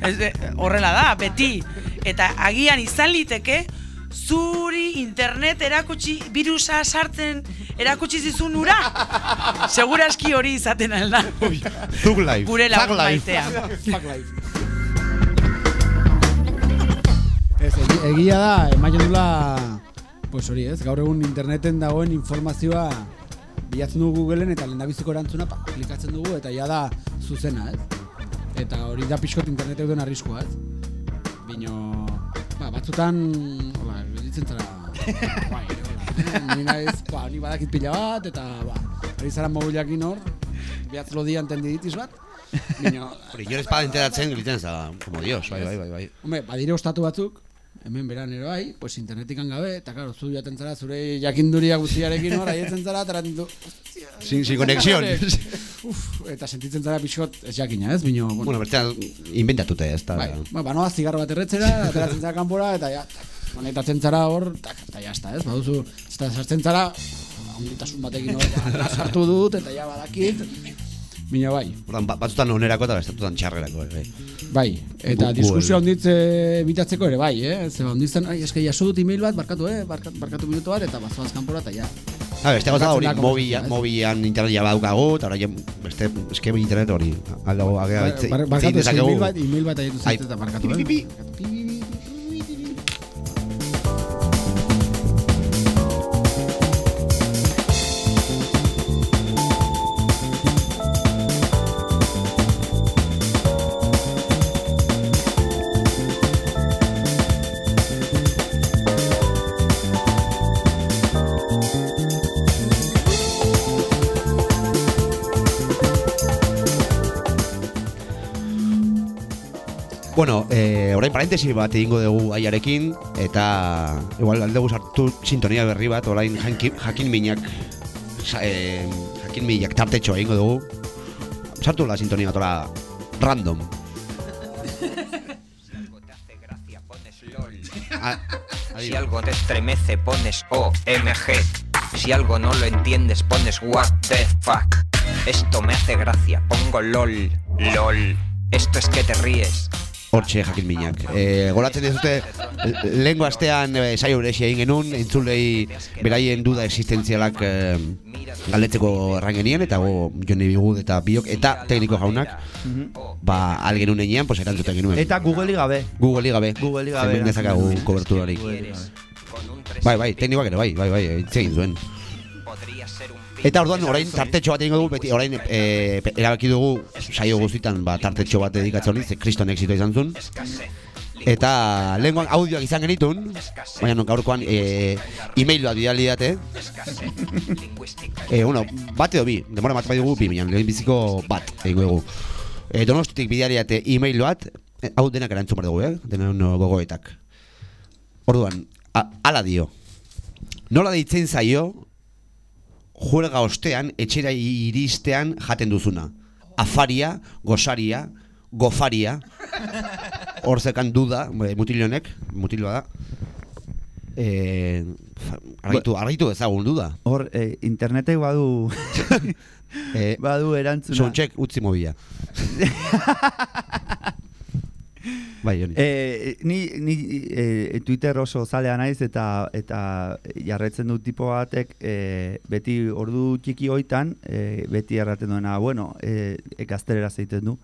Ez, horrela da, beti. Eta agian izan liteke, zuri internet erakutsi, virusa sartzen erakutsi zizun ura. Seguraski hori izaten alda. Zug life. Gure lagun maitea. Ez, egi- egia da, ematen dula, pues hori ez, gaur egun interneten dagoen informazioa bilatzen dugu Googleen eta lehendabiziko erantzuna pa, klikatzen dugu eta ja da zuzena, ez? Eta hori da pixkot internetek duen arriskua, ez? Bino, ba, batzutan, hola, gelditzen zara, bai, ni naiz, ba, ni badakit pila bat, eta, ba, ari zara mobilakin hor, behatz lodian tendi ditiz bat, Bino, Hori, jo espada enteratzen egiten ez da, como dios, bai, bai, bai, bai. Hombre, badire ostatu batzuk, hemen beran ero bai, pues internetikan gabe, eta claro, zu jaten zara, zure jakinduria guztiarekin hor, aietzen zara, eta eraten du, Sin, sin conexión. Uf, eta sentitzen zara pixot ez jakina, ez? Bino, bueno, bueno, bertzean, inventatute, ez da. bai, ba, banoa zigarro bat erretzera, ateratzen zara kanpora, eta ja, konektatzen zara hor, tak, eta ja, ez baduzu, ez da, sartzen zara, onditasun batekin hor, sartu dut, eta ja, badakit, Bina bai, Ordan, ba- batzutan onerako eta bestatutan txarrerako, bai. Bai, eta diskusio onditz eh, bitatzeko ere bai, eh? Zeba onditzen, ai, eske jaso dut email bat, barkatu, eh? Barkatu, barkatu minutu bat, eta bazoaz kanpora, eta ja. Ha, beste gauza hori, mobilan internet ja badaukagu, eta hori, beste, eske internet hori, aldago, agea, itzi- bar- itzi Barkatu, email bat, email bat aietu Ai, zait, eta barkatu, eh? Parentesi bat egingo dugu aiarekin, eta igual aldegu sartu sintonia berri bat, orain jakin, jakin minak, sa, eh, jakin minak tartetxo egingo dugu. Sartu la sintonia bat, random. Ah, Si algo te estremece, pones OMG. Si algo no lo entiendes, pones what the fuck. Esto me hace gracia, pongo LOL, LOL. Esto es que te ríes. Hortxe jakin minak. E, goratzen ez dute, astean e, saio berexia egin genuen, entzulei beraien duda existentzialak e, galdetzeko erran eta go, jone bigud eta biok, eta tekniko jaunak, ba, al genuen enean, pues erantzuten genuen. Eta Google gabe. Google gabe. Google gabe Hemen dezakagu koberturarik. Gabe. Bai, bai, teknikoak ere bai, bai, bai, hitz egin zuen. Eta orduan orain tartetxo bat egingo dugu, beti orain e, erabaki dugu saio guztitan ba, tartetxo bat dedikatzen hori, ze kriston exito izan zuen. Eta lehenkoan audioak izan genitun, baina no, gaurkoan e, e-mail bat bidali date. E, bueno, bat edo bi, demora bat bai dugu bi, baina lehen biziko bat egingo dugu. E, donostitik bidali date e-mail bat, hau denak erantzun dugu, eh? Denak no, gogoetak. Orduan, a, ala dio. Nola deitzen zaio, juerga ostean, etxera iristean jaten duzuna. Afaria, gosaria, gofaria, hor zekan duda, eh, mutil honek, mutil bada. Eh, argitu, argitu ezagun duda. Hor, eh, internetek badu Eh, badu erantzuna. Soundcheck utzi mobila. bai, Joni. Eh, ni ni eh, Twitter oso zalea naiz eta eta jarretzen du tipo batek eh, beti ordu txiki hoitan eh, beti erraten duena, bueno, eh, gaztelera zeiten du.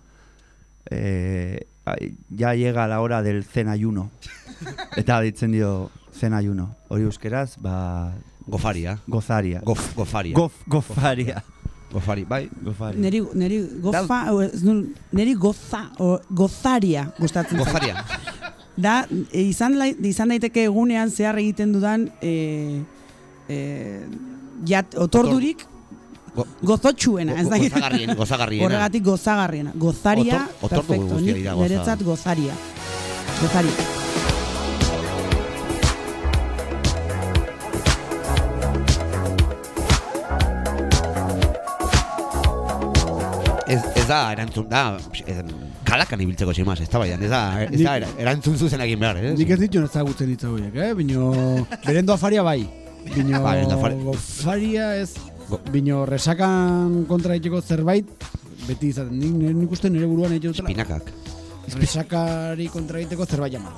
Ai, ya llega la hora del cenayuno. eta ditzen dio cenayuno. Hori euskeraz, ba Gofaria. gozaria. Gof, gofaria. Gof, gofaria. Gofari, bai. Gofaria. Neri, neri gofa, o, neri goza, o, gozaria gustatzen zait. Gofaria. Da, izan, lai, izan daiteke egunean zehar egiten dudan e, e, jat, otordurik Go- gozotxuena, ez da? gozagarrien, gozagarriena. Horregatik gozagarriena. Gozaria, Otor- perfecto. Nik goza. Niretzat gozaria. Gozaria. Ez, da, erantzun, da, kalakan ibiltzeko ximaz, ez da baian, ez da, ez da, era- erantzun zuzen egin behar, ez? Nik ez ditu ezagutzen hitz horiek, eh? Bino, berendo afaria bai. Bino, Bai, afaria- gofaria ez, bino, resakan kontra egiteko zerbait, beti izaten, nik, nik, uste nire buruan egiten dutela, Pinakak. resakari kontra egiteko zerbait jama.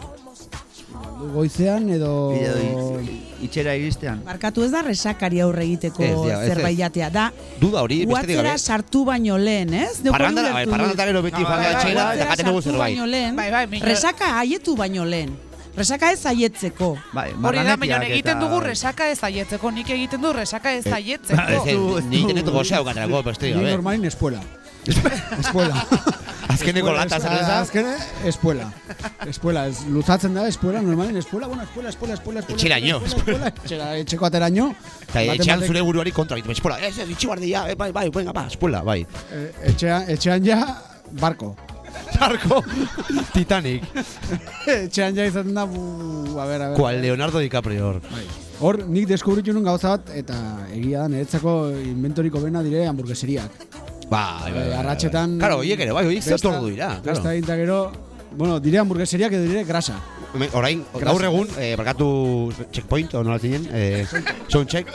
Goizean edo... Edo itxera iristean. Barkatu ez da resakari aurre egiteko zerbait jatea. Da, Duda hori, Uatzera gabe. sartu baino lehen, ez? Neuk hori Parranda, bai, ulertu parranda dut. eta gero beti joan bai, da bai, etxera, bai, eta jaten dugu zerbait. lehen, Bai, bai, mina- resaka haietu baino lehen. Resaka ez haietzeko. Bai, Hori da, baina egiten dugu resaka ez aietzeko, nik egiten du resaka ez Ez, aietzeko. ez, ni internet gozea ukaterako, besterik Ni gabe. normalin espuela. espuela. Azkeneko lata Espuela, zerreza. Azkene, espuela. Espuela, ez, luzatzen da, espuela, normalin espuela, bueno, espuela, espuela, espuela, espuela. Etxeraino. espuela, espuela, etxera, etxeko ateraino. Eta Baten etxean zure buruari kontra egiten, espola, ez, ez, itxi guardia, eh, bai, bai, venga, ba, espola, bai. Eh, etxean, etxean ja, barko. Zarko Titanic. Etxean ja izaten da, bu, a ber, a ber. Kual Leonardo DiCaprio hor. Bai. Hor, nik deskubritu nun gauza bat, eta egia da, niretzako inventoriko bena dire hamburgueseriak. Bai, bai, bai. Arratxetan... Claro, oiek ere, bai, oiek zer tordu dira. Besta Claro. dinta gero, bueno, dire hamburgueseriak edo dire grasa. Orain, gaur egun, eh, barkatu checkpoint, o nola zinen, eh, sound check.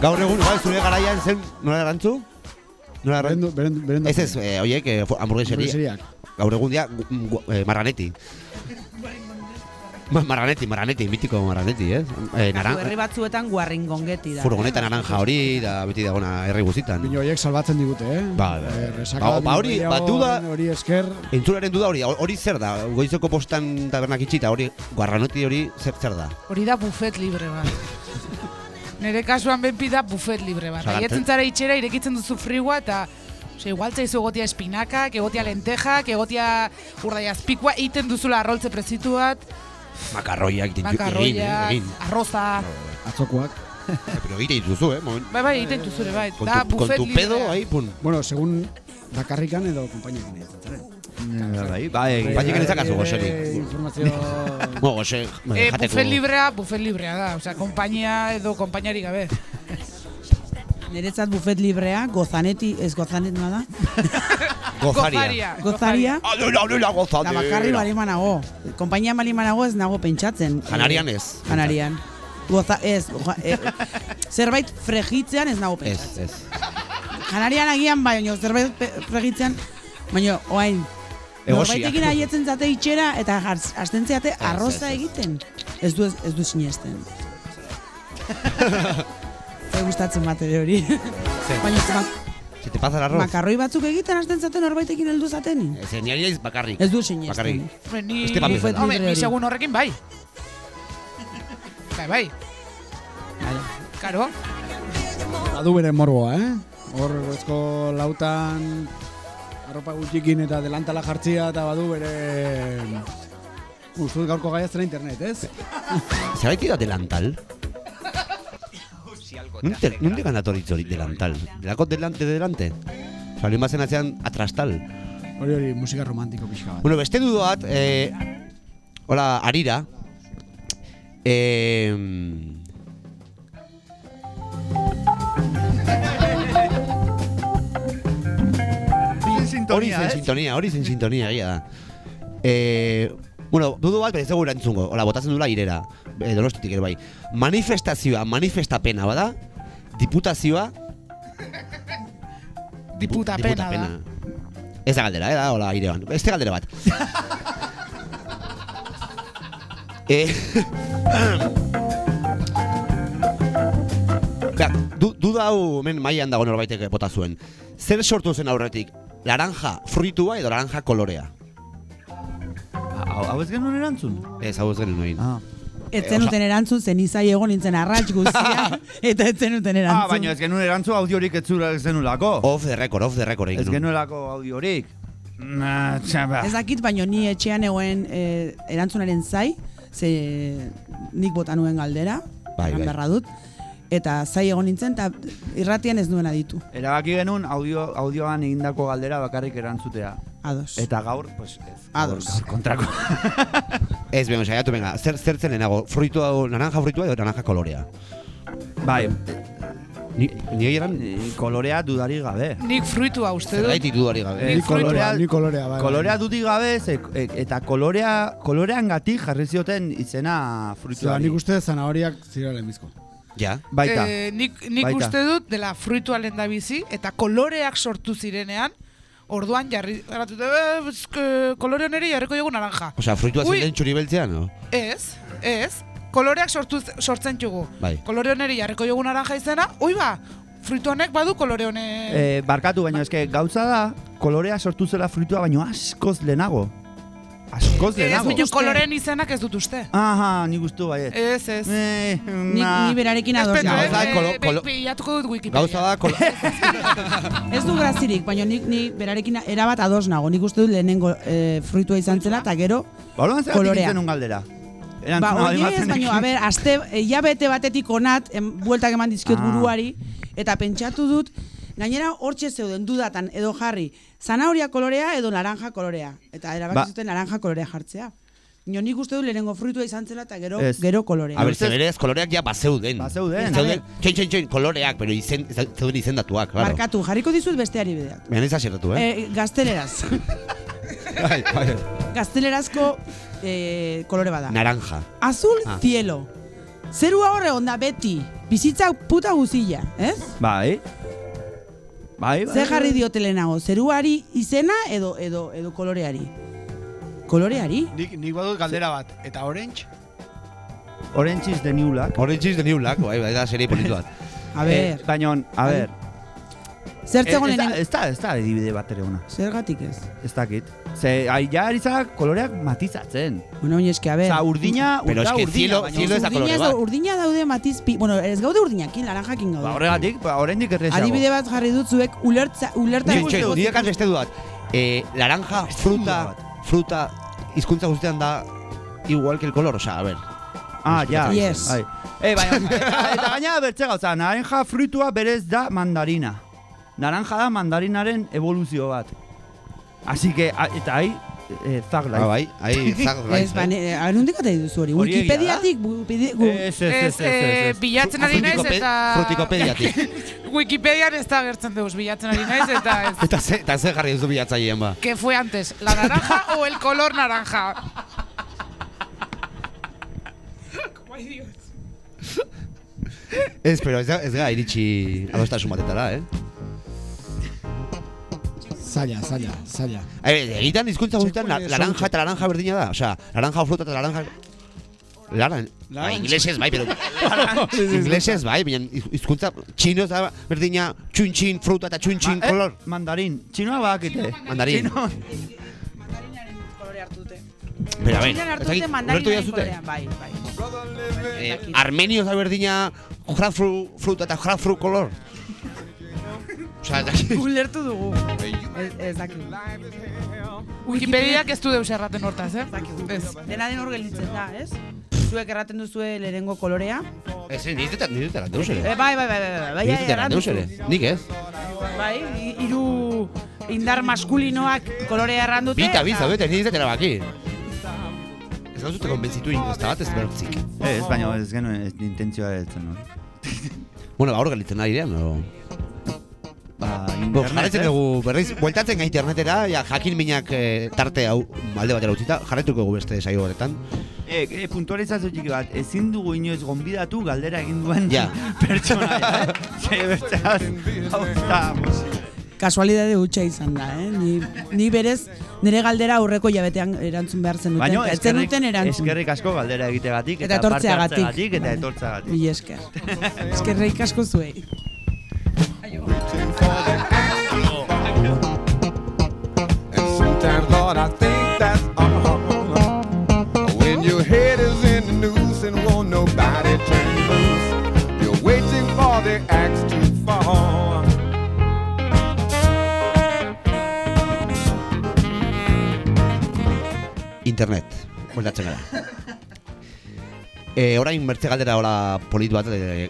gaur egun, igual, zure garaian zen, nola erantzu? Nola erantzu? Berendu, berendu, berendu. Ez ez, eh, oiek, eh. Hamburgueseriak. Gaur egun dia, gu- marraneti. Ma- Marraneti, mitiko marraneti, eh? eh naran, Herri batzuetan guarringongeti da. furgoneta naranja hori, da beti dagona herri guztitan. Bino horiek salbatzen digute, eh? Ba, ba. Eh, resaka Ba, ba, hori, ba, duda- Hori esker, Entzularen duda hori, hori zer da? Goizeko postan tabernak itxita, hori, guarranoti hori zer, zer da? Hori da buffet libre bat. Nere kasuan benpi da buffet libre bat. Aietzen zara itxera irekitzen duzu frigua eta Ose, igual zaizu egotia espinakak, egotia lentejak, egotia urdai azpikua, iten duzula arroltze prezitu Makarroiak ditu, egin, eh, egin. arroza, atzokoak. Eh, Pero egite dituzu, eh? Moment. bai bai, iten duzure bai. Da tu, con buffet tu libre. pedo, ahí, pun. Bueno, segun bakarrikan edo konpainiakin egiten zaren. Bai, bai. Eh. Informazio... Bueno, gose, Eh, jateko. buffet librea, buffet librea da, osea, konpainia edo konpainari gabe. Niretzat bufet librea, gozaneti, ez gozanet da? Gozaria. Gozaria. Alela, alela, Da gozadera. bakarri bali manago. Konpainia bali manago ez nago pentsatzen. Janarian Eh, ez. Janarian. Goza, ez, goza, eh, zerbait fregitzean ez nago pentsatzen. Ez, ez. Janarian agian bai, baina zerbait fregitzean, baina oain, norbaitekin aietzen zate itxera eta hasten zeate arroza egiten. Ez du, ez du sinesten. Ze gustatzen bat ere hori. Baina Se te pasa el arroz. makarroi batzuk egiten hasten zaten norbaitekin heldu zaten. Ez, ni ari naiz bakarrik. Ez du sinesten. Bakarrik. Ni, Este Buffet da. Hombre, ni segun horrekin bai. Bai, bai, Vale. karo. Badu bere morboa, eh? Hor ezko lautan arropa gutxikin eta delantala jartzia eta badu bere... Ustut gaurko gaia zera internet, ez? Zerbaiti da delantal? Nunte, nunte ganatoritz hori delantal? Delako delante de delante? Salin bazen atzean atrastal. Hori hori musika romantiko pixka bat. Bueno, beste dudu bat, eh, hola, arira. Eh, hori zen sintonia, hori zen sintonia, egia da. Eh, bueno, dudu bat, bere zego erantzungo. Hola, botatzen dula irera. Eh, donostitik ere bai. Manifestazioa, manifestapena, bada? Diputazioa, Diputapena da. Ez da galdera, eh, da, hola, airean. Beste galdera bat. eh, Beak, du, duda hau hemen mailan dago norbaitek bota zuen. Zer sortu zen aurretik? Laranja fruitua edo laranja kolorea? Hau ez genuen erantzun? Ez, hau ez genuen egin. Ah. Ez zenuten erantzun, zen izai egon nintzen arratx guztia, eta ez zenuten erantzun. Ah, baina ez genuen erantzun audiorik ez zura ez genulako. Off the record, off the record Ez genuelako audiorik. Nah, txaba. Ez dakit, baina ni etxean egoen eh, erantzunaren zai, ze nik bota nuen galdera, Bai, bai. dut, eta zai egon nintzen, eta irratian ez nuen aditu. Erabaki genuen audio, audioan egindako galdera bakarrik erantzutea. Ados. Eta gaur, pues, ez. Ados. Gaur, gaur kontrako. Ez, bengo, saiatu, venga, zer, zer zen lehenago, fruitua, naranja fruitua edo naranja kolorea? bai, Ni, ni eran, kolorea dudari gabe. Nik fruitua uste dut. zergaitik dudari gabe. Eh, Ni kolorea, ni kolorea, bai. Kolorea dudik gabe, ze, e, eta kolorea, kolorean gatik jarri zioten izena Zera, fruituari. nik uste zanahoriak zira lehenbizko. Ja. Baita. Eh, nik nik Baita. uste dut dela fruitua lehen da bizi eta koloreak sortu zirenean orduan jarri garatuta "Eh, kolore honeri jarriko dugu naranja. Osea, fruitua zen lehen txuri beltzean, no? Ez, ez. Koloreak sortu sortzen txugu. Bai. Kolore honeri jarriko dugu naranja izena. Ui ba, fruitu honek badu kolore hone. Eh, barkatu, baina eske gauza da, kolorea sortu zela fruitua, baino askoz lehenago. Askoz ez, lehenago. baina koloren izenak ez dut uste. Aha, ni guztu baiet. Ez, ez. Eh, Ni, ni berarekin ados Espetu, nago. eh, Gauza, eh, kolo- be- kolo- bilatuko dut Wikipedia. Gauza da, kol Ez du grazirik, baina nik ni berarekin erabat ados nago. Nik uste dut lehenengo eh, fruitua izan zela, eta gero, Ba, Kolorea. itzen un galdera. ba, Erantzuna hori ez, baina, a ber, aste, hilabete batetik onat, em, bueltak eman dizkiot Ah. buruari, eta pentsatu dut, Gainera hortxe zeuden dudatan edo jarri zanahoria kolorea edo naranja kolorea. Eta erabaki Ba- zuten naranja kolorea jartzea. Nio nik uste du lehenengo fruitua izan zela eta gero, Ez. gero kolorea. A ber, zeberez, koloreak ja bazeuden. Bazeuden. Zeuden, txoin, txoin, txoin, koloreak, pero izen, zeuden izendatuak, claro. Barkatu, jarriko dizut besteari bideat. Baina ez aserratu, eh? Eh, gazteleraz. Bai, bai. Gaztelerazko eh, kolore bada. Naranja. Azul Ah. cielo. Zerua horre onda beti. Bizitza puta guzilla, ez? Bai. Bai, bai. Ze jarri diote lehenago, zeruari izena edo edo edo koloreari? Koloreari? Nik, nik badut galdera bat. Eta orange? Orange is the new black. Orange is the new black, bai, bai, da serie politu bat. A ber, Eh, baina, a ber. Zer zegoen ez ez da, ez da adibide bat ere ona. Zergatik ez? Ez dakit. Ze, ai, ja erizak koloreak matizatzen. Bueno, oin eske, a ber. Osa, urdina, Pero urda es que urdina, cielo- cielo ez da kolore bat. urdina daude matiz pi... Bueno, ez gaude urdinakin, laranjakin gaude. Ba, horregatik, ba, oraindik errezago. Adibide bat jarri dut zuek ulertza, ulerta txoin, nire kan beste dudat. Eh, laranja, fruta, fruta, hizkuntza guztietan da igual que el color, o sea, a ver. Ah, ja. Yes. Bai. Eh, baina, eta, gaina bertze gauza, naranja fruitua berez da mandarina. Naranja da mandarinaren evoluzio bat. Así que, a, eta ahí, eh, zag Ah, bai, ahí, zag, bai. Ez, bane, anundik ate duzu hori. Da? Wikipediatik, Wikipedi- gu- Ez, ez, ez, Ez, eh, ez, ez. bilatzen ari naiz Frutikope- eta... Frutikopediatik. Wikipedian ez da agertzen deus, bilatzen ari naiz eta ez. Eta ze, eta ze jarri duzu bilatzailean ba. ¿Qué fue antes, la naranja o el color naranja? Dios. Ez, pero ez, da- ez gara iritsi adostasun batetara, eh? Zaila, zaila, zaila. Eh, Egitan hizkuntza guztietan la- laranja eta laranja berdina da. Osea, laranja o fruta eta laranja... Laran, ba, Laranja. inglesez bai, pero... inglesez bai, baina hizkuntza txinoz da berdina txuntxin fruta eta txuntxin Ma- eh, kolor. Mandarin. Txinoa bakite. Mandarin. Txino. kolore hartu dute. Pero a ver, ez dakit, ulertu mandarinaren jazute? kolorean, bai, bai. Eh, armenioz da berdina grapefruit fruta eta grapefruit kolor. Osea, ez dakit. Ulertu dugu. Ez, ez dakigu. Wikipediak ez du deus erraten hortaz, eh? Ez. Dena den hor gelditzen da, ez? Zuek erraten duzue lehenengo kolorea. Ez, nire dut nire dut erandeus Eh, ere. bai, bai, bai, bai, bai, bai, dut erratu erandeus ere. Nik ez. Bai, hi- hiru indar maskulinoak kolorea errandute. Bita, bi, zaudete, nire dut erabaki. Ez gauzute konbentzitu ez da bat ez bertzik. Eh, Ez, baina ez genuen ez intentzioa ez zen hori. Bueno, ba, hor galitzen ari diren, no? Ba, internet, jarretzen eh? dugu, berriz, bueltatzen ga internetera, ja, jakin minak eh, tarte hau alde batera utzita, jarretuko dugu beste saio horretan. Eh, eh, puntualizazio txiki bat, ezin dugu inoiz gonbidatu galdera egin duen Ja. pertsona, eh? Ze bertzeaz, hau da. Kasualidade hutsa izan da, eh? Ni, ni berez, nire galdera aurreko jabetean erantzun behar zen duten. Baina eta ez zen duten erantzun. eskerrik asko galdera egitegatik Eta eta, etortzeagatik. eta Bai. etortzeagatik. Mila esker. Eskerrik asko zuei. Lord, I think that's all. When your head is in the noose and won't nobody turn loose, you're waiting for the axe to fall. Internet, bueltatzen gara. E, orain bertze galdera hola polit bat, e,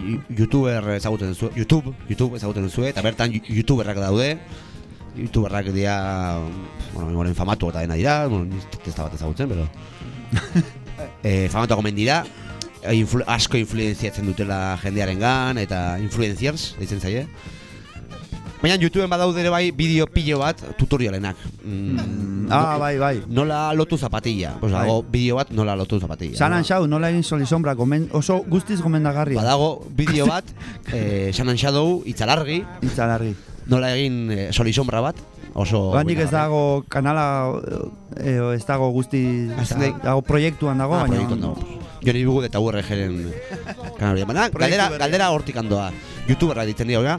yu- youtuber ezagutzen YouTube, YouTube. Youtuberrak dira, bueno, bueno, famatu eta dena dira, bueno, ni ez da bat ezagutzen, pero... e, famatu gomen dira, e, influ, asko influenziatzen dutela jendearengan eta influencers, deitzen zaie. Baina YouTubeen badaude ere bai bideo pilo bat tutorialenak. Mm, Ah, bai, bai. Nola lotu zapatilla. Pues Bai. dago bideo bat nola lotu zapatilla. Sanan Shadow, nola egin soli sombra, gomen, oso guztiz gomendagarria. Badago bideo bat, eh, Sanan Shadow, itzalargi, Itzalarri. Nola egin eh, soli sombra bat, oso... Bandik ez gomendagarri. dago kanala, eh, ez dago guzti, Ez da- dago proiektuan dago, Ah, baina... proiektuan dago. Joni Bigu eta URG-ren kanalia. Baina, galdera, galdera hortik handoa. YouTuberra ditzen dira,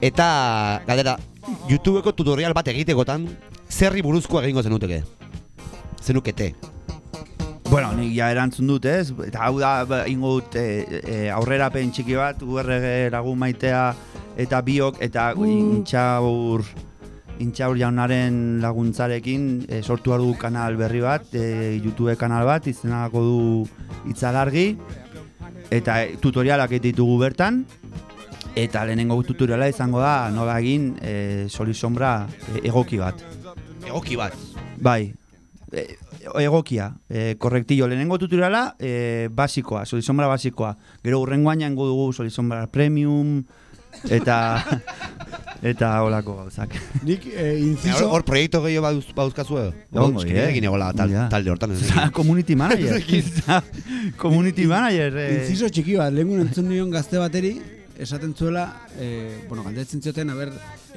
Eta, galdera, YouTubeko tutorial bat egitekotan, zerri buruzkoa egingo zenuteke? Zenukete. Bueno, nik ja erantzun dut, ez? Eta hau da, ba, ingo dut e, e, aurrerapen txiki bat, URG lagun maitea eta biok, eta intxaur, intxaur jaunaren laguntzarekin e, sortu dugu kanal berri bat, e, YouTube kanal bat, izenako du itzalargi, eta e, tutorialak ditugu bertan, Eta lehenengo tutoriala izango da nola egin e, soli sombra e, egoki bat. Egoki bat. Bai, e, egokia, e, korrektillo. Lehenengo tutoriala e, basikoa, soli sombra basikoa. Gero urrengoan jango dugu soli sombra premium, eta eta holako gauzak. Nik eh, Hor, inciso... hor proiektu gehiago bauz, bauzkazu edo? Ongo, Eske eh? nirekin egola tal, Ja. talde hortan. ez community manager. Community manager. Eh. Inciso txiki bat, lehen entzun nion gazte bateri, esaten zuela, eh, bueno, galdetzen zioten, a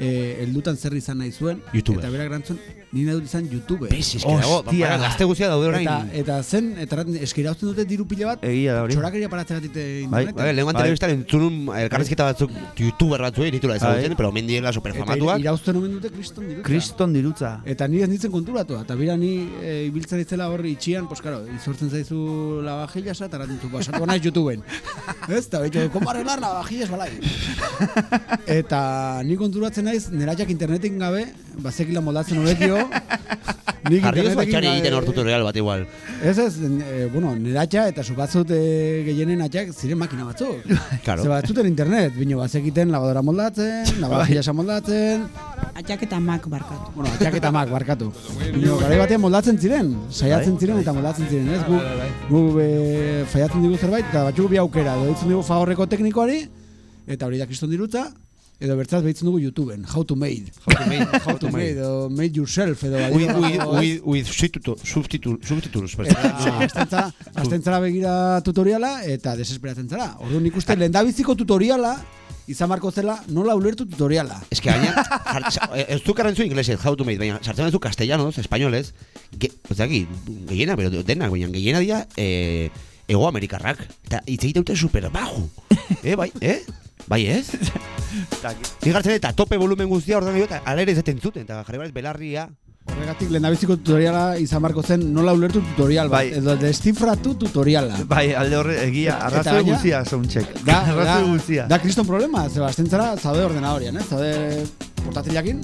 eh, eldutan zer izan nahi zuen. YouTuber. Eta berak erantzun, ni nahi dut izan YouTube. Bez, ba, gazte guztia daude orain. Eta, eta zen, eta erraten, eske irauzten dute diru pila bat, Egia da hori. txorakeria paratzeratik Bai, interneten. Bai, lehenko Bai. telebistan entzunun elkarrizketa batzuk, youtuber batzuei ditula ezagutzen, Bai. pero mendiela Eta superfamatuak. irauzten omen dute kriston dirutza. Kriston dirutza. Eta ni ez nintzen konturatu, eta bira ni e, ibiltzen itzela hor itxian, pues claro, izortzen zaizu lavajillasa, eta eraten zu, pasatu naiz YouTubeen. ez? Eta behitu, ¿cómo arreglar lavajillas balai? eta ni konturatzen naiz, neratiak internetin gabe, bazekila moldatzen horretio, nik Jarri duzu internetekin atxari gabe- egiten hor tutorial bat igual. Ez ez, e, bueno, neratxa eta zu batzut e, gehienen atxak ziren makina batzuk. Claro. Ze batzuten internet, bino bazekiten lavadora moldatzen, lavajillasa moldatzen, Atxak eta mak barkatu. Bueno, atxak eta mak, barkatu. Bino, garai batean moldatzen ziren, saiatzen ziren eta moldatzen ziren, ez? Gu, gu e, faiatzen digu zerbait, eta batxugu bi aukera, edo ditzen dugu fagorreko teknikoari, eta hori da kriston dirutza, edo bertzaz behitzen dugu YouTubeen, how to made. How to made, how to made, edo made yourself, edo With, adibidez, with, ez? with, with substitu- substitu- subtitles. pues. Ah, Aztentzara, aztentzara begira tutoriala eta desesperatzen zara. Orduan ikusten lehendabiziko tutoriala izan marko zela nola ulertu tutoriala. Es que gaina, jar- sa- eh, ez du karrentzu inglesez, how to made, baina sartzen duzu castellanos, españoles, ge, ez daki, gehiena, pero denak, baina gehiena dira, eh, ego amerikarrak, eta hitz egite dute super baju. eh, bai, eh? Bai, ez? Ni gartzen eta tope volumen guztia ordan eta alere izaten zuten, eta jarri barez belarria. Horregatik lehendabiziko tutoriala izan marko zen nola ulertu tutorial bat, Bai. edo destifratu tutoriala. Bai, alde horre, egia, arrazoi guztia, soundcheck. Da, arrazoi guztia. da kriston problema, zeba, astentzara zaude ordenadorian, eh? Zaude portatilakin,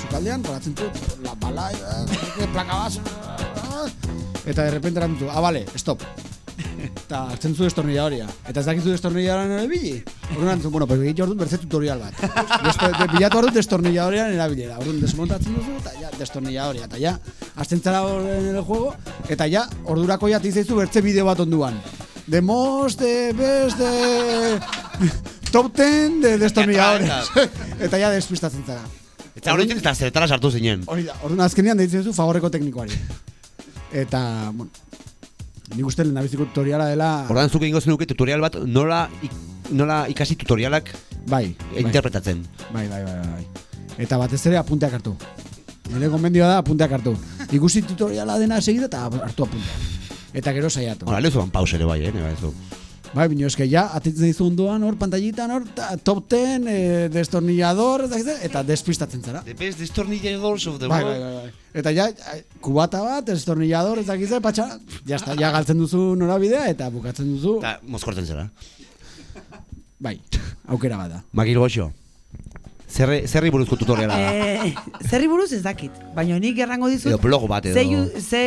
sukaldean, paratzen dut, la balai, eh, plaka bas, eta de repente eratzen du, ah, vale, stop. Eta hartzen zu destornilladoria. Eta ez dakizu destornilladorean ere bili. Orduan erantzun, bueno, pues egin orduan bertze tutorial bat. Desto, de, bilatu orduan destornilladorean erabilera. Orduan desmontatzen duzu, eta ja, destornilladoria. Eta ja, hartzen zara hor en el juego, eta ja, ordurako ja tizaizu bertze bideo bat onduan. The most, the best, the... Top 10 de destornilladores. eta ja despistatzen zara. Eta hori eta zertara sartu zinen. Hori da, orduan azkenean deitzen duzu fagorreko teknikoari. Eta, bueno, nik uste lehen biziko tutoriala dela... Ordan zuk egingo zenuke tutorial bat nola, ik- nola ikasi tutorialak Bai, bai, interpretatzen. bai, bai, bai, bai. Eta batez ere apunteak hartu. Nire gomendioa da apunteak hartu. Ikusi tutoriala dena segida eta hartu apunteak. Eta gero saiatu. Hora, lezuan paus ere bai, eh? ez du. Bai, bino eske ja, atitzen dizu ondoan hor, pantallitan hor, top 10, eh, destornillador, eta, despistatzen zara. The best destornilladors of the Bai, bai, bai, bai. Eta ja, eh, kubata bat, destornillador, ez dakize, patxa, ja, está, ja galtzen duzu norabidea, eta bukatzen duzu, Eta mozkortzen zera. bai, aukera bada. Makil goxo. Zerri, zerri buruzko tutoriala da. Eh, zerri buruz ez dakit, baina nik errango dizut. Edo blog bat edo. Ze, ze,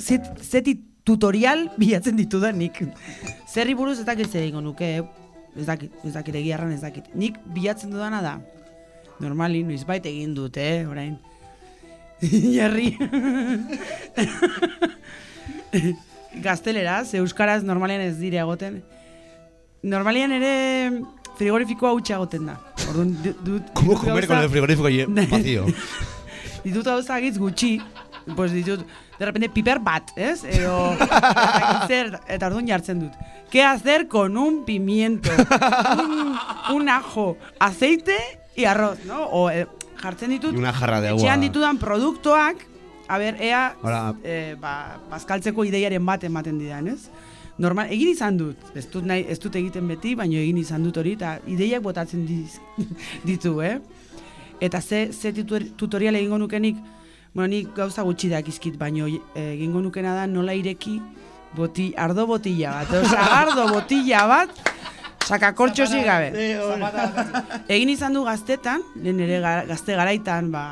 ze, zeti tutorial bilatzen ditudan nik. Zerri buruz ez dakit zer egingo nuke, ez dakit, ez dakit egia erran ez dakit. Nik bilatzen dudana da, normali, noizbait egin dut, eh, orain. Jarri. Gazteleraz, euskaraz normalean ez dire egoten. Normalean ere frigorifikoa hutsa egoten da. Orduan, du- dut... Como ditut comer con el frigorífico ye- vacío. ditut gauza gitz gutxi, pues ditut, de repente, piper bat, ez? Edo, zer, eta orduan jartzen dut. ¿Qué hacer con un pimiento? un, un ajo, aceite y arroz, no? O eh, jartzen ditut, una jarra de agua. etxean ditudan produktoak, a ber, ea, Hola. eh, ba, bazkaltzeko ideiaren bat ematen didan, ez? Normal, egin izan dut, ez dut, nahi, ez dut egiten beti, baina egin izan dut hori, eta ideiak botatzen diz, ditu, eh? Eta ze, ze tutor- tutorial egingo nukenik, bueno, nik gauza gutxi dakizkit, baino eh, egingo nukena da nola ireki boti, ardo botila bat, oza, ardo botila bat, sakakortxosi gabe. Egin izan du gaztetan, lehen ere ga- gazte garaitan, ba,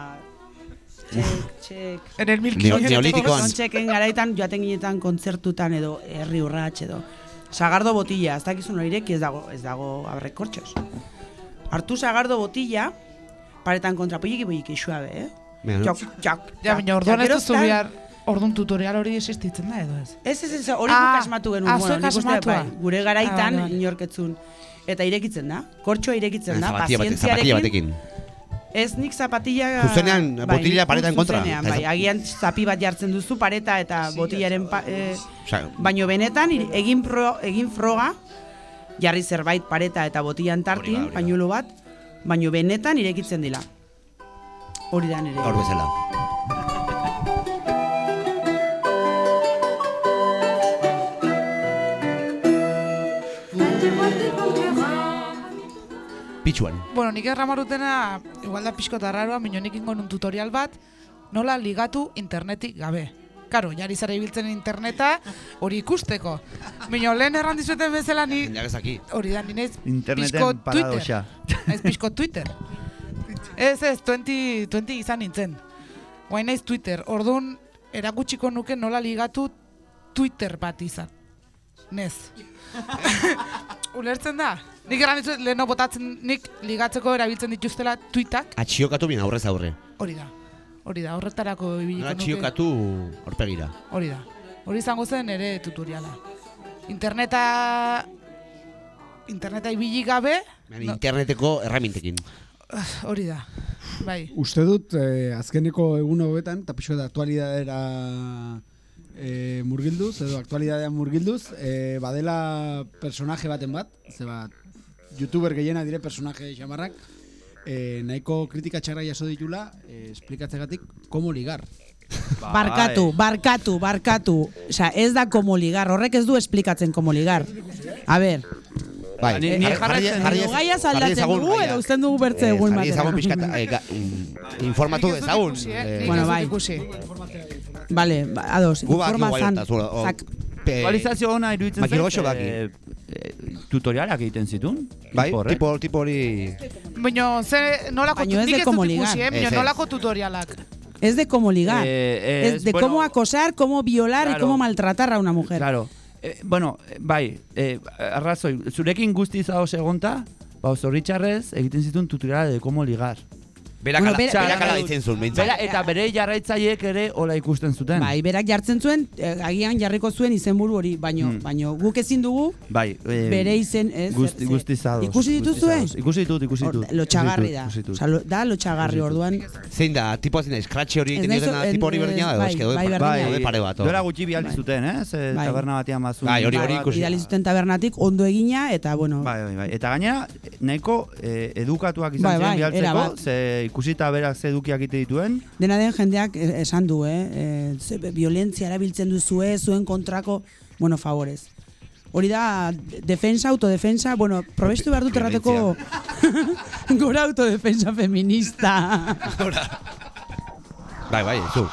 txek, txek, En el Neo- 1500. neolitikoan. Garaitan joaten ginetan kontzertutan edo herri urrats edo sagardo botila, ez dakizun hori ireki ez dago, ez dago aurrekortxos. hartu sagardo botilla, paretan kontra poliki poliki suabe, eh? Txok, txok, Ja, baina orduan ez duzu behar, orduan tutorial hori existitzen da edo ez? Ez, ez, ez, hori Ah, guk asmatu genuen, ah, bueno, asmatua. bai, gure Ah, garaitan vale. inorketzun. Eta irekitzen da, kortxoa irekitzen da, zapatilla bate- zapatilla pazientziarekin. batekin. Ez nik zapatilla... Zuzenean, botila paretan kontra. Zuzenean, bai, agian zapi bat jartzen duzu pareta eta botillaren... Pa, eh, baino benetan, egin, pro, egin froga, jarri zerbait pareta eta botillan tartin, pañuelo bat, baino benetan irekitzen dila. Hori da nire. Hor bezala. Pitxuan. Bueno, nik erramarutena, igual da pixko tarraroa, baina nik ingo nun tutorial bat, nola ligatu internetik gabe. Karo, jari zara ibiltzen interneta, hori ikusteko. Baina lehen erran dizueten bezala ni, hori da, ni naiz Interneten pixko Twitter. Naiz pixko Twitter. Ez, ez, 20, 20 izan nintzen. Guain naiz Twitter. Orduan, erakutsiko nuke nola ligatu Twitter bat izan. Nez. Ulertzen da? Nik erran dizuet, leheno botatzen nik ligatzeko erabiltzen dituztela tweetak. Atxiokatu bien aurrez aurre. Hori da. Hori da, horretarako ibiliko nuke. atxiokatu aurpegira. Hori da. Hori izango zen ere tutoriala. Interneta... Interneta ibili gabe... Baina Interneteko erramintekin. Hori da. Bai. Uste dut, eh, azkeneko egun hobetan, eta pixo da aktualidadera eh, murgilduz, edo aktualidadean murgilduz, eh, badela personaje baten bat, ze bat, youtuber gehiena dire personaje xamarrak, eh, nahiko kritika txarra jaso ditula, eh, esplikatzegatik, komo ligar. Barkatu, barkatu, barkatu. Osea, ez da como ligar, horrek ez du esplikatzen como ligar. A ber, Bai, Ni- ni jarri- jarraitzen jarri- edo gaia jarri aldatzen dezagun dugu gaia. edo uzten dugu bertze Eh, egun Jarri ezagun batera. pixkat, eh, ga- mm, informatu Nik ez dut dezagun. ikusi, eh? eh, Nik Bueno, ez dut bai. ikusi. Vale, ba, ados, Gu bak informa igual zan. eta zura, o- Zak, pe- Aktualizazio ona iruditzen Makil goxo daki. eh, eh, tutorialak egiten zituen. Bai, tipo horrek. tipo, tipo hori... Baina, ze, nolako, Baina ez nik de ez como dut ikusi, ligar. eh? Baina Ez, ez. nolako tutorialak. es de cómo ligar. Eh, es de bueno, cómo acosar, cómo violar y claro. cómo maltratar a una mujer. Claro. Eh, bueno, bai, eh, arrazoi, zurekin guztiz hau segonta, ba, zorritxarrez egiten zituen tutoriala de cómo ligar. Berak Bueno, ala- bera- ditzen zuen, behintzat. Bera, eta bere jarraitzaileek ere hola ikusten zuten. Bai, berak jartzen zuen, eh, agian jarriko zuen izenburu hori, baino, Mm. baino guk ezin dugu Bai, eh, bere izen, ez? Guzti, ze- guztiz ados. Ikusi guztiz dituzue? ados. Ikusi ditut, ikusi ditut. lotxagarri da. ditut, ikusi ditut. Osa, lo- da lotxagarri, orduan. Zein da, tipo zein da, scratch hori Ez egiten dutena, en- tipo hori berdina edo, bai, eske, bai, pare bat. o. Duela gutxi bihal Bai. zuten, eh? Ze Bai. taberna batean bazun. Bai, hori- hori ikusi. Bidali zuten tabernatik, ondo egina, eta, bueno, Bai, bai, bai. Eta gaina, nahiko eh, edukatuak izan Bai, ziren bai, bihaltzeko, ze ikusita berak ze edukiak ite dituen. dena den jendeak eh, esan du, eh? eh ze, violentzia erabiltzen duzue, zuen kontrako, bueno, favorez. Hori da, defensa, autodefensa, bueno, probestu behar dut errateko gora autodefensa feminista. Bai, bai, zu.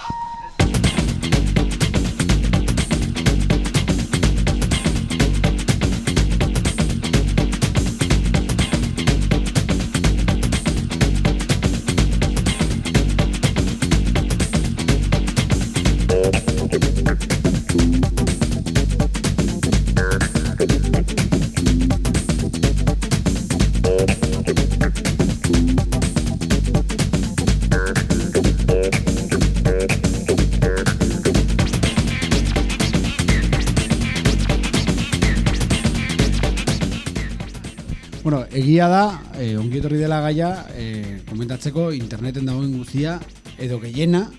Da, eh, ongi etorri dela gaia, eh, komentatzeko interneten dagoen guztia, edo gehiena,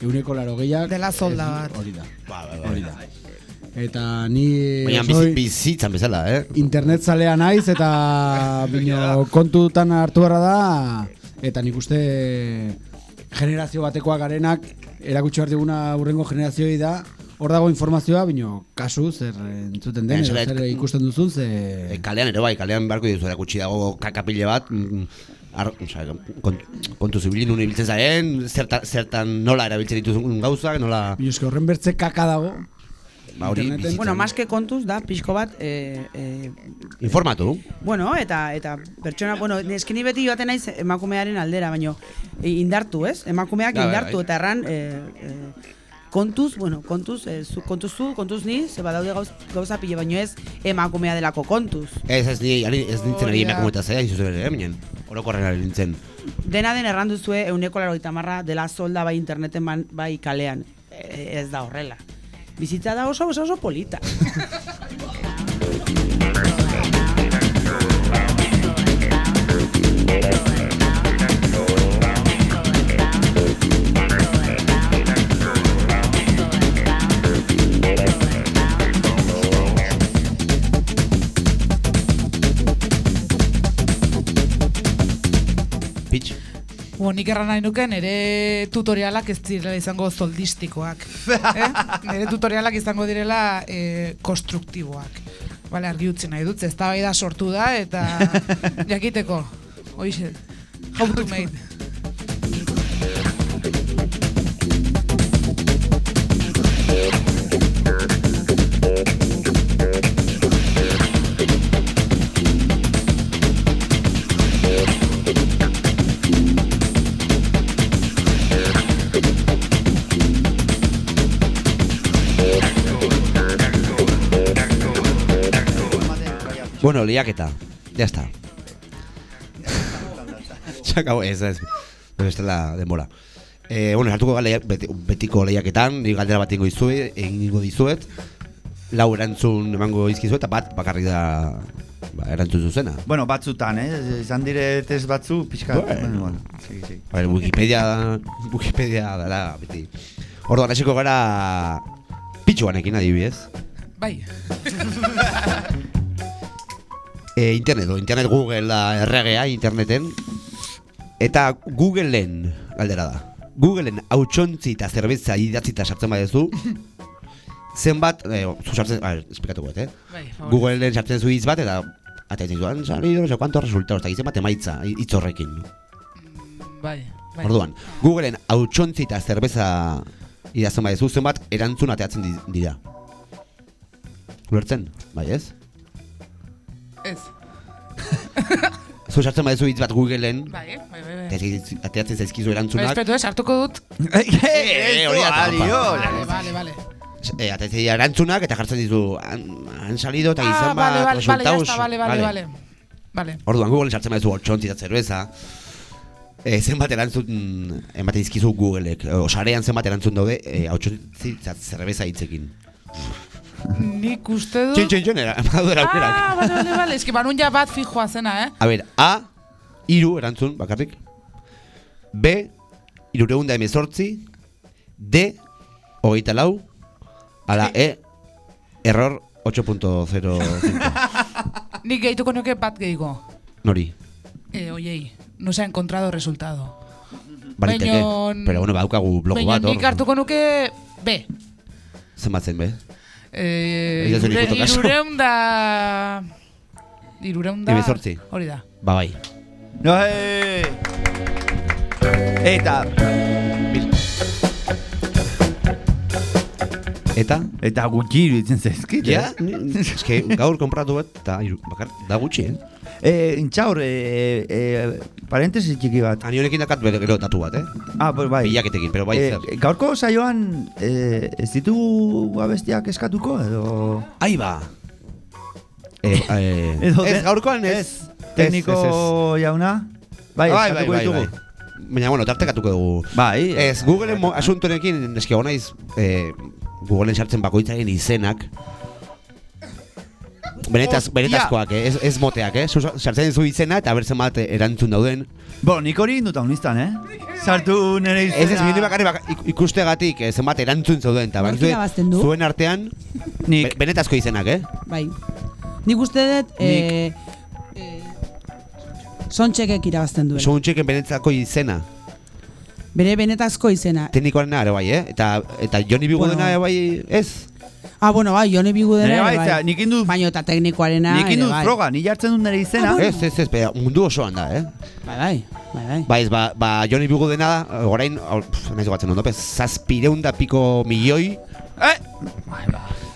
euneko laro gehiak. Dela solda bat. Hori da, Ba, ba, hori da. Eta ni Baina soy bizi, bizitzan bezala, eh? internet zalea naiz eta bino kontutan hartu beharra da eta nik uste generazio batekoak garenak erakutsi behar diguna urrengo generazioei da hor dago informazioa, bino kasu zer entzuten den, Baina edo zer- ikusten duzun, E, ze... kalean ere bai, kalean beharko dizu erakutsi dago kakapile bat, mm, ar, osea, kont, kontu zibilin nun ibiltzen zaren, zertan, zertan nola erabiltzen dituzun gauzak, nola... Bino eske horren bertze kaka dago, Ba, hori Interneten- bizitzan. Bueno, más que kontuz da, pixko bat, eh, eh, Informatu. Bueno, eta eta pertsona, bueno, eskini beti joaten naiz emakumearen aldera, baino e, indartu, ez? Emakumeak Bai, bai, indartu bai. eta erran e, e, Kontuz, bueno, kontuz, eh, zu, kontuz zu, kontuz ni, ze badaude gauz, gauza pile, baino ez emakumea delako kontuz. Ez, ez, ni, ez nintzen ari emakume eta zera, izuzen ere, minen. Orokorren ari nintzen. Dena den erranduzue euneko laro marra dela solda bai interneten ban, bai kalean. E, ez da horrela. Bizitza da oso oso oso polita. Bo, nik erran nahi nuke nire tutorialak ez direla izango zoldistikoak. eh? Nire tutorialak izango direla eh, konstruktiboak. Bale, argi utzi nahi dut, ez da sortu da eta jakiteko. Hoize, how to made. Bueno, liaketa. Ya está. Se acabó, ez, ez. Ez la denbora. Eh, bueno, hartuko beti, betiko lehiaketan, ni galdera bat ingo dizue, egingo dizuet. Lau erantzun emango dizkizuet, eta bat bakarrik da ba, erantzun zuzena. Bueno, batzutan, eh? Izan dire test batzu, pixka. Bueno. bueno, sí, sí. A ver, Wikipedia, Wikipedia dara, beti. Orduan, hasiko gara pitxuanekin adibidez. Bai, E, internet, o internet Google da erregea interneten. Eta Googleen galdera da. Googleen hautsontzi eta zerbeza idatzita sartzen badezu, zenbat, eh, zu sartzen, a ver, esplikatuko dut, eh? bai. Googleen sartzen zu hitz bat, eta ataitzen zu, han salido, no sé cuántos resultados, eta zenbat emaitza, hitz horrekin. Bai, bai. Orduan, Googleen hautsontzi eta zerbeza idazten badezu, zenbat erantzun ateatzen di- dira. Ulertzen? Bai, ez? Ez. Zu sartzen badezu hitz bat Googleen, Bai, bai, bai. bai. ateatzen zaizkizu erantzunak, Respetu, ez, hartuko dut. Eh, hori da. Vale, vale, vale. eh, ateatzen dira erantzunak eta jartzen ditu han, han salido eta Ah, izan vale, vale, bat vale, vale, vale, vale. Vale. Orduan Google sartzen badezu hortxontzi eta zerbeza, eh, zenbat erantzun ematen dizkizu Googleek, o sarean zenbat erantzun daude eh, hortxontzi eta zerbeza hitzekin. Nik uste dut... Txin, txin, txin, era, aukerak. Ah, vale, vale. Ez que banun ja bat fijoa zena, eh? A ber, A, iru erantzun, bakarrik. B, irureunda emezortzi. D, hogeita lau. Ala, E, error 8.05. Nik gehituko nuke bat gehigo. Nori, Eh, oiei, no se ha encontrado resultado. baliteke. Baina- Pero bueno, badaukagu blogu Baina bat hor. nik hartuko nuke B. Zenbat zen, Eh, kaso. irureun da... Irureun da... Hemezortzi. Hori da. Ba, bai. No, eh. Eta, Eta? eta gutxi iruditzen zaizkit, Ja, eh? eske gaur konpratu bat, eta bakar, da gutxi, eh? Eh, intxaur, eh, eh, parentesis txiki bat. Ani honekin dakat bere gero datu bat, eh? Ah, pues bai. Bilaketekin, pero bai Eh, zer. gaurko saioan eh, ez ditugu abestiak eskatuko edo... Ai ba! Eh, eh, edo ez, gaurkoan ez. ez, tekniko Ez, ez, jauna. Bai, bai, bai, bai, bai. Baina, bueno, tartekatuko dugu. Bai, Ez, Googleen asuntonekin, eske honaiz, eh, Googleen sartzen bakoitzaren izenak, Benetaz, benetazkoak, eh? ez, ez moteak, eh? Sartzen zu izena eta bertzen bat erantzun dauden. Bo, nik hori induta unistan, eh? Sartu nire izena. Ez ez, bine bakarri baka, ik- ikustegatik eh, zenbat erantzun zauden, eta zuen artean, Nik. be- benetazko izenak, eh? Bai. Nik uste dut, eh, eh, sontxekek irabazten duela. Zuen benetako izena. Bere benetazko izena. Teknikoaren ere bai, eh? Eta, eta Joni Bigudena Bueno. bai, ez? Ah, bueno, bai, jone bigudena Nire ere bai, bai. nik indu, Baina eta teknikoarena nik indu bai. froga, ni jartzen dut nire izena. Ez, ez, ez, bera, mundu osoan da, eh? Bai, bai, bai, bai. Ba, ez, ba, ba Joni Bigudena da, orain, hau, pf, nahiz gogatzen ondo, pez, zazpireun da piko milioi, Eh!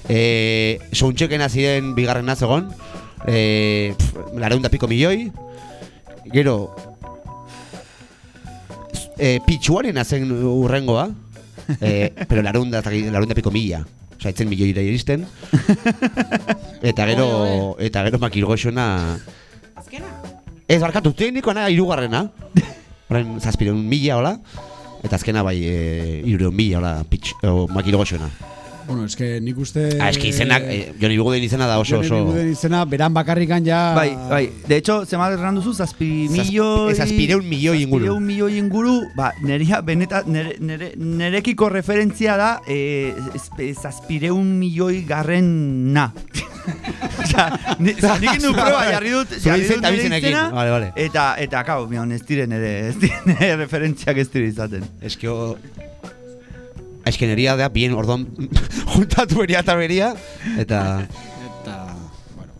eh, soundcheckena ziren bigarrena zegon, eh, lareun da piko milioi, gero, eh, pitxuaren zen urrengoa, eh, pero larunda, larunda piko mila. Osa, etzen milioira iristen. Eta gero, eta gero makilgoxona... Azkena? Ez, barkatu, teknikoa irugarrena. Horren, zazpireun mila, hola. Eta azkena bai, e, irureun mila, hola, pitx, o, makilgoxona. Bueno, eske nik uste... Ah, eski izenak, eh, Joni Biguden izena da oso, Joni oso... Biguden izena, beran bakarrikan ja... Bai, bai. De hecho, zemat erran duzu, zazpi milioi... zazpireun milioi inguru. Zazpireun milioi inguru, ba, nerea, beneta, nere, nere, nerekiko referentzia da, e, zazpireun milioi garren na. Osa, ni, osa, nik nu proba jarri dut, jarri dut nire izena, Vale, vale. eta, eta, kau, mion, ez dire nire, ez dire nire referentziak ez dire izaten. Eski, o... Eski neria da, bien orduan juntatu beria eta beria. Eta... Eta... Bueno.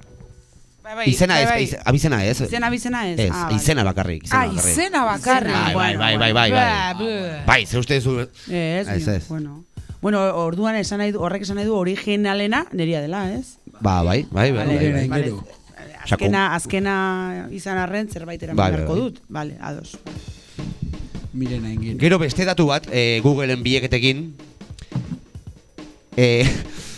Bai, bai, Izena bai, ez, bai. iz- abizena ez. Izena bizena ez? Ez, Ah, izena bakarrik. Izena Ah, bakarrik. izena bakarrik. Bai, bai, bai, bai, bai, bai. Bai, ze uste zu... Ez, Ez, ez. bueno. Bueno, orduan esan nahi du, horrek esan nahi du originalena neria dela, ez? Ba, bai, bai, bai. Vale, bai, vale, bai. vale. Azkena, azkena izan arren zerbait eraman Bai, bai, beharko bai. dut. Vale, ados. Miren hain Gero beste datu bat, eh, Googleen bileketekin. Eh,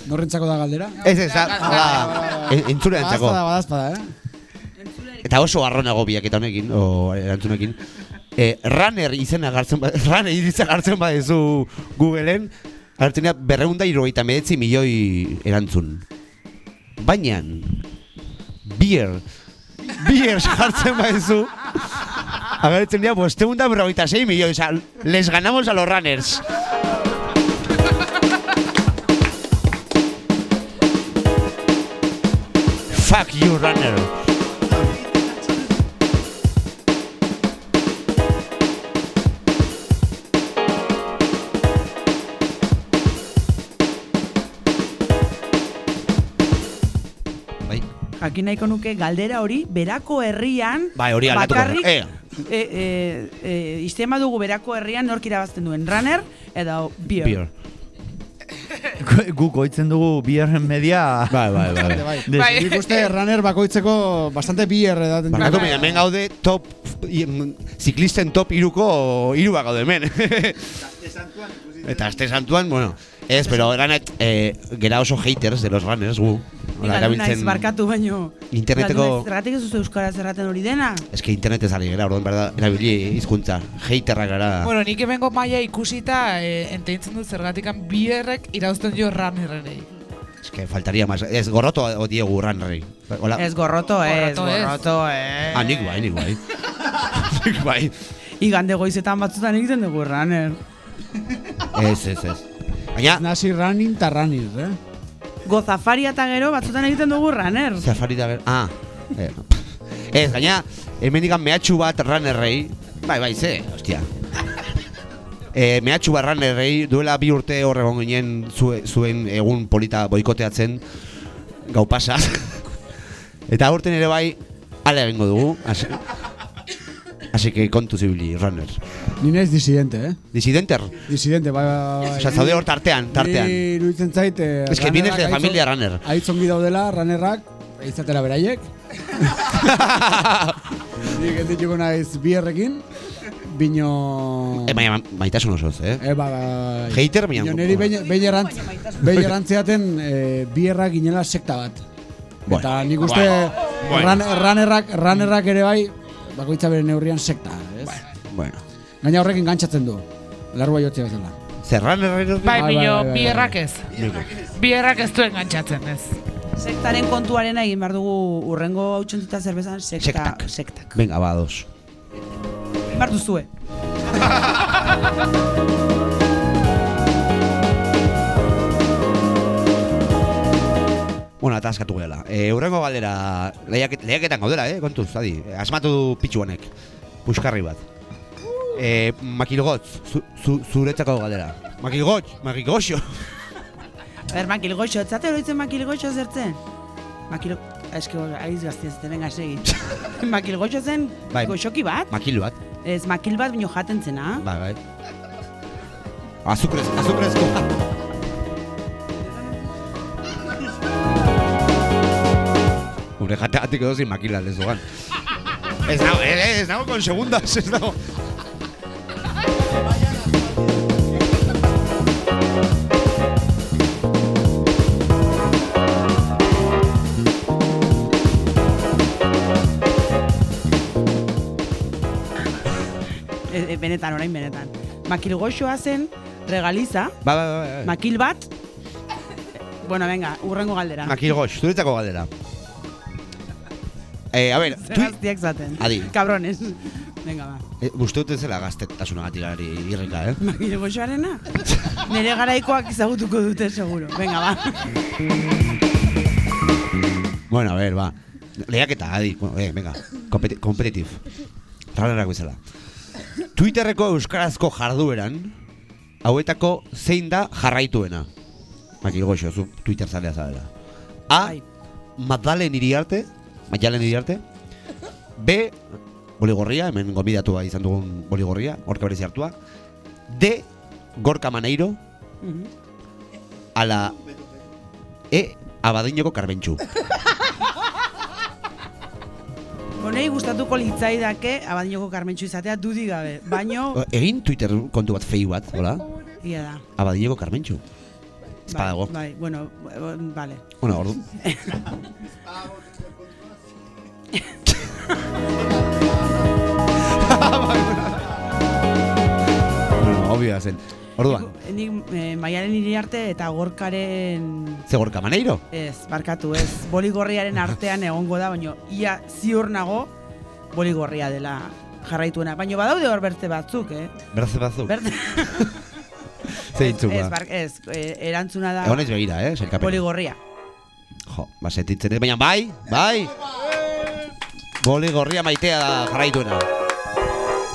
Norrentzako da galdera? ez ez, da, da, en- entzuleantzako. Badazpada, badazpada, eh? Eta oso arronago biaketa honekin, o erantzunekin. Eh, runner izena gartzen ba, runner izena gartzen badezu Googleen, hartzen dira berreunda irogeita medetzi milioi erantzun. Baina, beer, beer jartzen badezu, agertzen dira bosteunda berrogeita sei milioi, o sea, les ganamos a los runners. Fuck you, runner. Jakin nahiko nuke galdera hori berako herrian Bai, hori bakarrik Eh. E, e, e, iztema dugu berako herrian nork irabazten duen runner edo beer. Beer. Gu goitzen dugu bierren media... Bai, bai, bai. Bai, bai. Nik uste runner bakoitzeko bastante bier edaten Barkatu, baina hemen gaude top, ziklisten top iruko irua gaude hemen. Eta aste santuan, bueno, ez, pero eranet, eh, gera oso haters de los runners, gu. Naiz, erabiltzen, barkatu baino. Interneteko- Zergatik ez euskaraz erraten hori dena? es que internetez ari gara, orduan berda, erabili hizkuntza, haterrak gara. Bueno, nik hemengo maila ikusita eh, enteintzen dut zergatikan bierrek irauzten dio runnerrei. Es que faltaría más, ez, gorroto o diegu runnerrei. Hola. Ez gorroto, ez, Gorroto ez. gorroto, ez. Ah, nik bai, nik bai. nik bai. Igande goizetan batzutan egiten dugu runner. Ez, ez, ez. Baina, Nasi running ta running, eh? Gozafaria eta gero batzutan egiten dugu runner. Safari da gero. Ah. Eh. Ez, gaina, hemen mehatxu bat runnerrei. Bai, bai, ze, ostia. E, mehatxu bat runnerrei duela bi urte hor egon ginen zue, zuen egun polita boikoteatzen gau pasa. Eta aurten ere bai, ala egingo dugu. Así, así que kontu zibili, runner. Ni naiz disidente, eh? Disidenter. Disidente, bai, bai, bai. Osa, zaude hor tartean, tartean. Ni iruditzen zait... Eh, Es que vienes de familia runner. Aitzongi daudela, runnerrak, izatera beraiek. Nik ez ditugu naiz bierrekin, bino... E, baina ma- maitasun osoz, eh? E, ba, ba, Hater, baina- Bino niri behin errantz, behin errantzeaten e, bierra ginela sekta bat. Bueno. Eta nik uste Bueno. ran, runnerrak, runnerrak ere bai, bakoitza bere neurrian sekta, ez? Bueno. Gaina horrekin gantzatzen du, larrua jotzea bezala. Zer runner Bai, bino, bai, bierrak ez. Bierrak ez duen gantzatzen ez. Sektaren kontuaren egin behar dugu urrengo hautsentuta zerbezan sekta, Sektak. sektak. Venga, ba, dos. Egin behar duzue. Bueno, eta askatu gela. E, urrengo galdera, lehiaket, lehiaketan gaudela, eh, kontuz, adi. Asmatu du pitxu honek, puskarri bat. E, makilgotz, zu, zu, zuretzako galdera. Makilgotz, makilgoxo. A ber, makilgoixo, etzate horitzen makilgoixo zertzen? Makilo... Eski, aiz gazti ez venga segi. makilgoixo zen Bai. goxoki bat? Makil bat. Ez makil bat bino jaten zena. Bai, bai. Azukrez, azukrezko. Gure jateatik edo zin makila lezogan. Ez nago, ez, ez nago con segundas, ez nago. Benetan, orain benetan. Makil goxoa zen, regaliza, Ba, ba, ba, ba. makil bat, bueno, venga, urrengo galdera. Makil gox, zuretzako galdera. Eh, a ver, tu... gaztiak zaten. Adi. Cabrones. Venga, ba. Eh, uste dut ez zela gaztetasunagatik ari irrika, eh? Makil goxoarena? Nere garaikoak ezagutuko dute, seguro. Venga, ba. Bueno, a ver, va. Lehiaketa, adi. Bueno, eh, venga. Competi competitive. Ralerrak bezala. Twitterreko euskarazko jardueran, hauetako zein da jarraituena. Makil goxo, zu Twitter zalea zabela. A. Bai. Madalen iriarte, Madalen iriarte. B. Boligorria, hemen gomidatua izan dugun boligorria, gorka berezi hartua. D. Gorka Maneiro, Mhm. ala E. Abadiñoko Karbentxu. Honei gustatuko litzaidake abadinoko karmentxu izatea dudik gabe, baino Egin Twitter kontu bat fei bat, hola? ia da. Abadiñoko Karbentxu. Ez badago. Bai, bai, bueno, vale. Bueno, ordu. bueno, obvio zen. Orduan, Nik eh, maialen iriarte eta gorkaren ze gorka maneiro? ez, barkatu ez, boligorriaren artean egongo da, baino ia ziur nago boligorria dela jarraituena. Baino badaude hor berte batzuk, eh? Berze batzuk. Berte... Zeintzuk, ez, ba. bar, ez, eh, erantzuna da Egon ez begira, eh, sailkapena. boligorria. Jo, ba, sentitzen ez, baina bai, bai. Boli gorria maitea da jarraituena.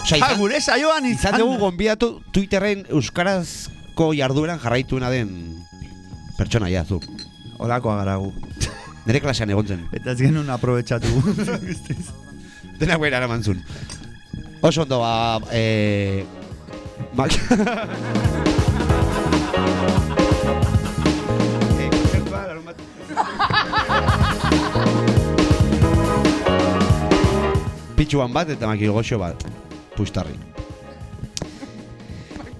Osea, Ha, izan, gure saioan izan dugu gonbidatu Twitterren euskarazko jardueran jarraituena den pertsona ja, zu. Olakoa garagu. Nere klasean egon zen. Eta ez genuen aprobetsatu. Denak bera eraman zuen. Oso ondo, ba, eh... Mak... Bat. Pitxuan bat eta makil goxo bat. Pustarri.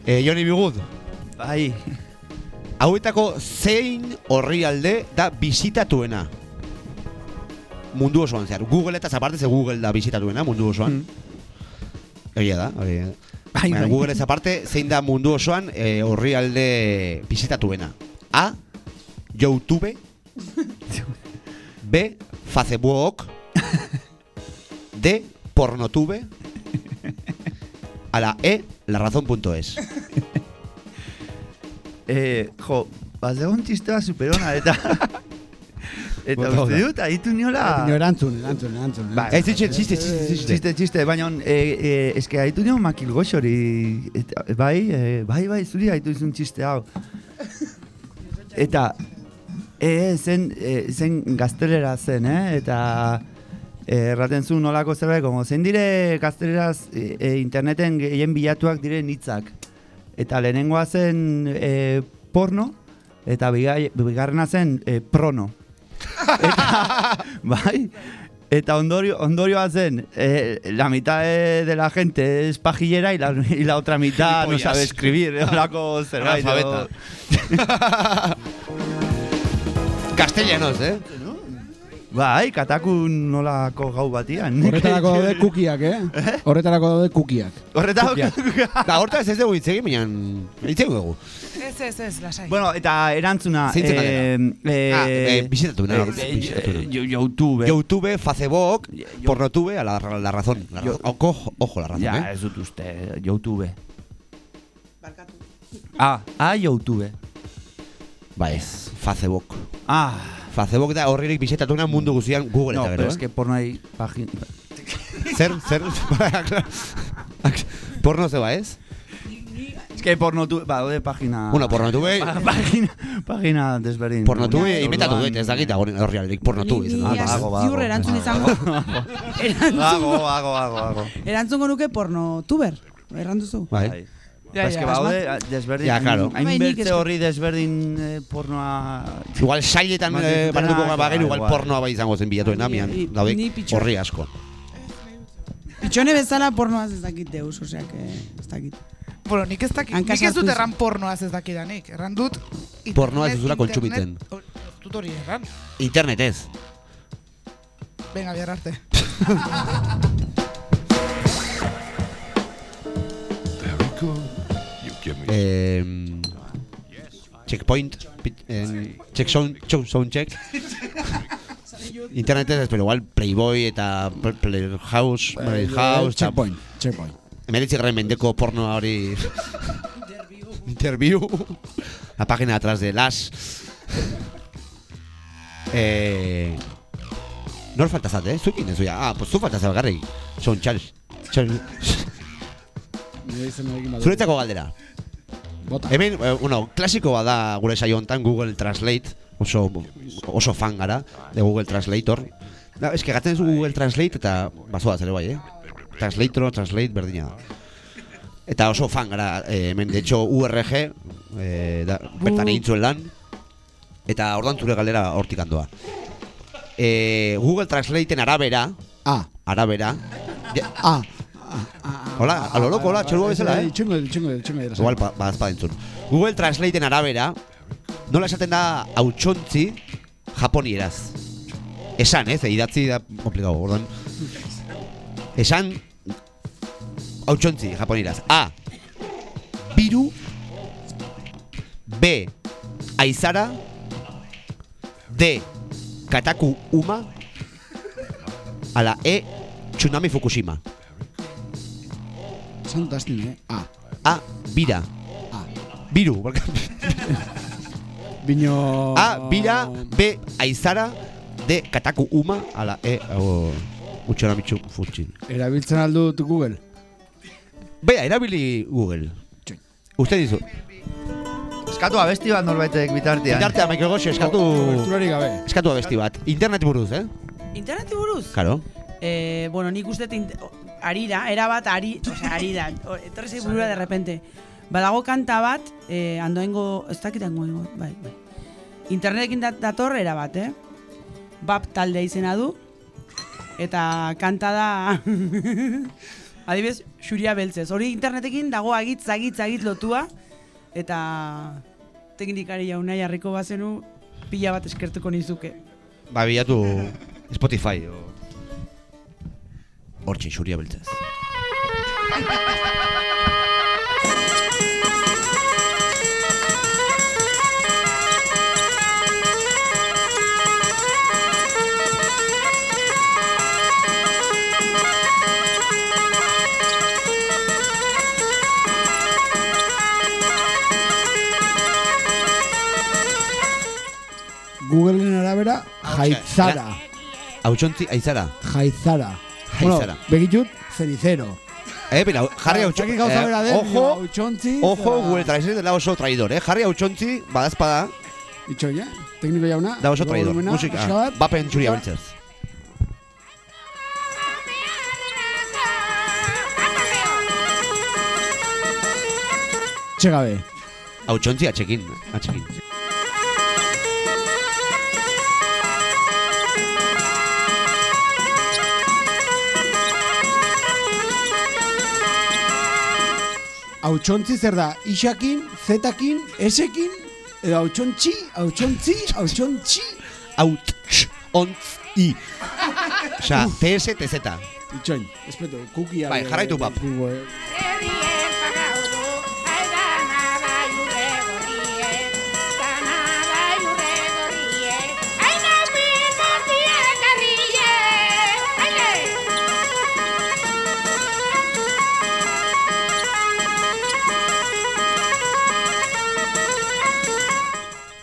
Eh, Joni Bigud, bai. hauetako zein horri alde da bizitatuena? Mundu osoan zehar. Google eta aparte ze Google da bizitatuena mundu osoan. Egia da, hori da. Bai, bai. Google ez aparte, zein da mundu osoan eh, horri alde bizitatuena. A. Youtube. B. Facebook. D. Pornotube. A la E. Larazón.es. Eh, jo, bazegon txistea superona, eta... eta uste dut, aitu niola... Nio erantzun, erantzun, erantzun. Ba, Ez ditxe, txiste, txiste, txiste. Txiste, txiste, baina eh, eh, eske haitu nio makil goxori, bai, eh, bai, bai, zuri haitu izun txiste hau. Eta, eh, zen, eh, zen gaztelera zen, eh, eta erraten zuen nolako zerbait, como zen dire gazteleraz eh, eh, interneten gehien bilatuak diren hitzak. Eta lehenengoa zen eh, porno, eta bigarrena zen eh, prono. Eta, bai, Eta ondorio, ondorioa zen, eh, la mitad eh, de la gente es pajillera y la, y la otra mitad no sabe escribir. Holako zerbait. Analfabeta. edo- Castellanos, eh? Bai, katakun nolako gau batian. Horretarako daude kukiak, eh? Horretarako daude kukiak. Horretarako Da, horta ez ez dugu hitz egin, baina hitz egin dugu. Ez, ez, ez, lasai. Bueno, eta erantzuna... Zeintzen eh, Ah, eh, bisitatuena, eh, eh, eh, YouTube. Youtube, Facebook, Pornotube, a la, la razón. La razón. Ojo, ojo, la razón, Ja, eh? ez dut uste, YouTube. Barkatu. Ah, ah, YouTube. Ba ez, Facebook. Ah, Facebook da horririk bisitatuena mundu guztian Google no, eta pero gero, es que porno hay página... eh? Zer, zer, porno zeba ez? Es que pornotube, ba, daude página... Bueno, Pornotube, Pa- Página, página desberdin. Pornotube Orduan- inventatu dut, ez dakit horri alderik Pornotube. Ni- izan ni da. Ah, bago, bago. ziur erantzun izango. erantzun, Bago, bago, bago, bago. erantzungo nuke porno tuber. Erranduzu. Bai. Bai. Ja, ja, que baude desberdin, Ja, claro. hain Bai, bertze horri desberdin eh, pornoa... Igual sailetan eh, banatuko Ah, bagenu, igual pornoa bai izango zen bilatuena, Ni- mian, ni- daude horri asko. Pitxone bezala pornoaz ez dakit deus, osea que ez dakit. Bueno, nik ez dakit, nik ez dut erran pornoaz ez dakidanik. Erran dut... Pornoa ez duzula internet- kontsumitzen. Oh, Ez dut hori erran. Internet ez. Venga, bihar arte. checkpoint, check sound, sound, sound check. Internetez ez, pero igual Playboy eta Pl- Playhouse, Playhouse, eta Checkpoint, checkpoint. Emeretzi garren mendeko porno hori... Interview. La página atrás de las. Eh... Nor faltazat, eh? Zuekin ez Ah, pues zu faltazat garri. Son Charles. Charles. Nire izenarekin badu. Zuretzako galdera. Bota. Hemen, eh, bueno, klasiko bada gure saio hontan Google Translate, oso oso fan gara de Google Translator. Da, eske gaten zu Google Translate eta basoa zere bai, eh? Translator, Translate berdina da. Eta oso fan gara, eh, hemen, de hecho, URG, eh, da, bertan egin zuen lan, eta ordan zure galera hortik handoa. Eh, Google Translateen arabera, A. arabera, ja, A. hola, a lo loco, hola, txelua bezala, eh? Txungo, txungo, txungo. dira. Igual, ba, bazpa entzun. Google Translateen arabera, nola esaten da hautsontzi japonieraz. Esan, ez, idatzi da komplikau, ordan. Esan hautsontzi japonieraz. A. Biru. B. Aizara. D. Kataku Uma. Ala E. Tsunami Fukushima. Santo astin, eh? A. A. Bira. A. Biru. barka- Bino... A, bira, B, aizara, D, kataku uma, ala, E, o, utxora mitxu futxin. Erabiltzen aldut Google. Bea, erabili Google. Uste dizu. Eskatu abesti bat norbaitek bitartean. Bitartea, Michael Goxe, eskatu... Koberturarik gabe. Eskatu abesti bat. Internet buruz, eh? Interneti buruz? Karo. Eh, bueno, nik uste o- arira, erabat ari, osea, arira, o- etorri zei burura de repente. Badago kanta bat, eh, andoengo, ez dakit andoengo, bai, bai. Internetekin dat, dator erabat, eh? Bap taldea izena du, eta kanta da, adibidez, xuria beltzez. Hori internetekin dago agitz, agitz, agitz lotua, eta teknikari jauna jarriko bazenu, pila bat eskertuko nizuke. Ba, bilatu Spotify, o... Hortxe, xuria beltzez. Googleen arabera, jaitzara. Hautsontzi, aizara. Jaizara. Bueno, begitut, cenicero. Eh, pero gauza bera den, ojo, hautsontzi, ojo, Google Translate dela oso traidor, eh? Jarri hautsontzi, badazpada, Itxoin, eh? Tekniko jauna. da oso traidor. volumena, Musika, pixka bat. bapen xuria beltzez. Txegabe. Hautsontzi atxekin, atxekin. Hautsontzi zer da? Isakin, zetakin, esekin, edo hautsontzi, hautsontzi, hautsontzi. Out, ontz, i. Osa, TS, TZ. Itxoin, espeto, kukia. Bai, jarraitu, bap.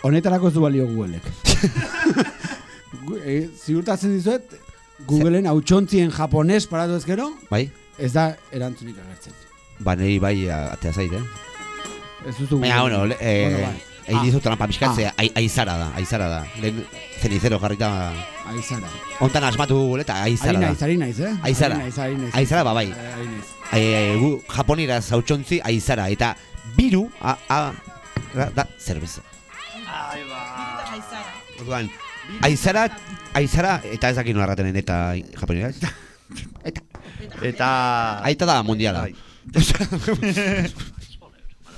Honetarako ez du balio Googleek. Eh, Ziurtatzen dizuet, Googleen hautsuntzien japones paratu ez gero, Bai? ez da erantzunik agertzen. Ba, niri bai a- atea zait, eh? Ez duzu Baina, bueno, le- eh, Bueno, bai. egin Ah. dizut trampa pixkatzea, Ah. ai- aizara da, aizara da. Lehen zenizero jarrita, Aizara. ontan asmatu Google eta aizara da. naiz, eh? Aizara. Naiz, ari naiz. Aizara, ba, bai. Eh. E, gu, japoniraz hautsontzi aizara, eta biru, a, a, da, da zerbeza. Orduan, aizara, aizara, eta ez dakit nola erratenen eta japoniraz. Eta, Eta... aita da mundiala. Bai.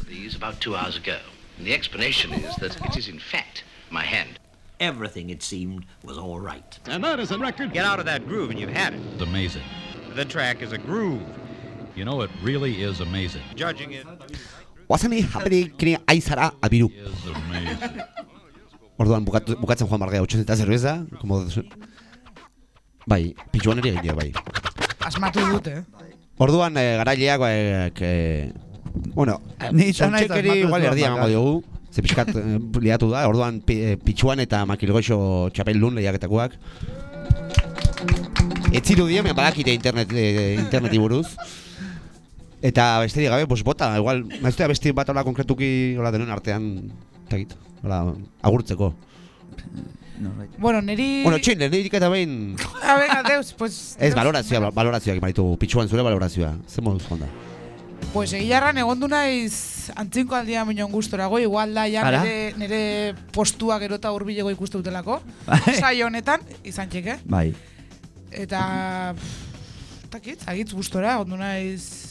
these about two hours ago. And the explanation is that it is in fact my hand. Everything, it seemed, was all right. And that is a record. Get out of that groove and you've had it. It's amazing. The track is a groove. You know, it really is amazing. Judging it. Oazani, haperi, kini aizara abiru. Orduan bukatu, bukatzen joan bargea 80 eta zerbeza, como Bai, pitxuan ere egin bai. Asmatu dute, eh? Orduan eh, garaileak, eh, que, bueno, Ni naiz sontxekeri asmatu igual erdia emango diogu. Ze pixkat eh, liatu da, orduan pi, eh, pitxuan eta makilgoixo txapeldun lehiaketakoak. Etziru dien, badakite internet, eh, interneti buruz. Eta besterik gabe, pues bota, igual, maiztea besti bat hola konkretuki hola denon artean, takit, hola, agurtzeko. Bueno, neri... Bueno, txin, lehenik eta behin, A venga, deus, pues... ez deus. balorazioa, balorazioak maritu, pitxuan zure balorazioa, zer moduz joan da? Pues egiarran egon du naiz antzinko aldia minon gustorago, igual da ja Ara? nere, nere postua gero eta hurbilego ikuste dutelako. Bai. Saio honetan, izan txeke. Bai. Eta... pff, Takit, agitz gustora, egon du naiz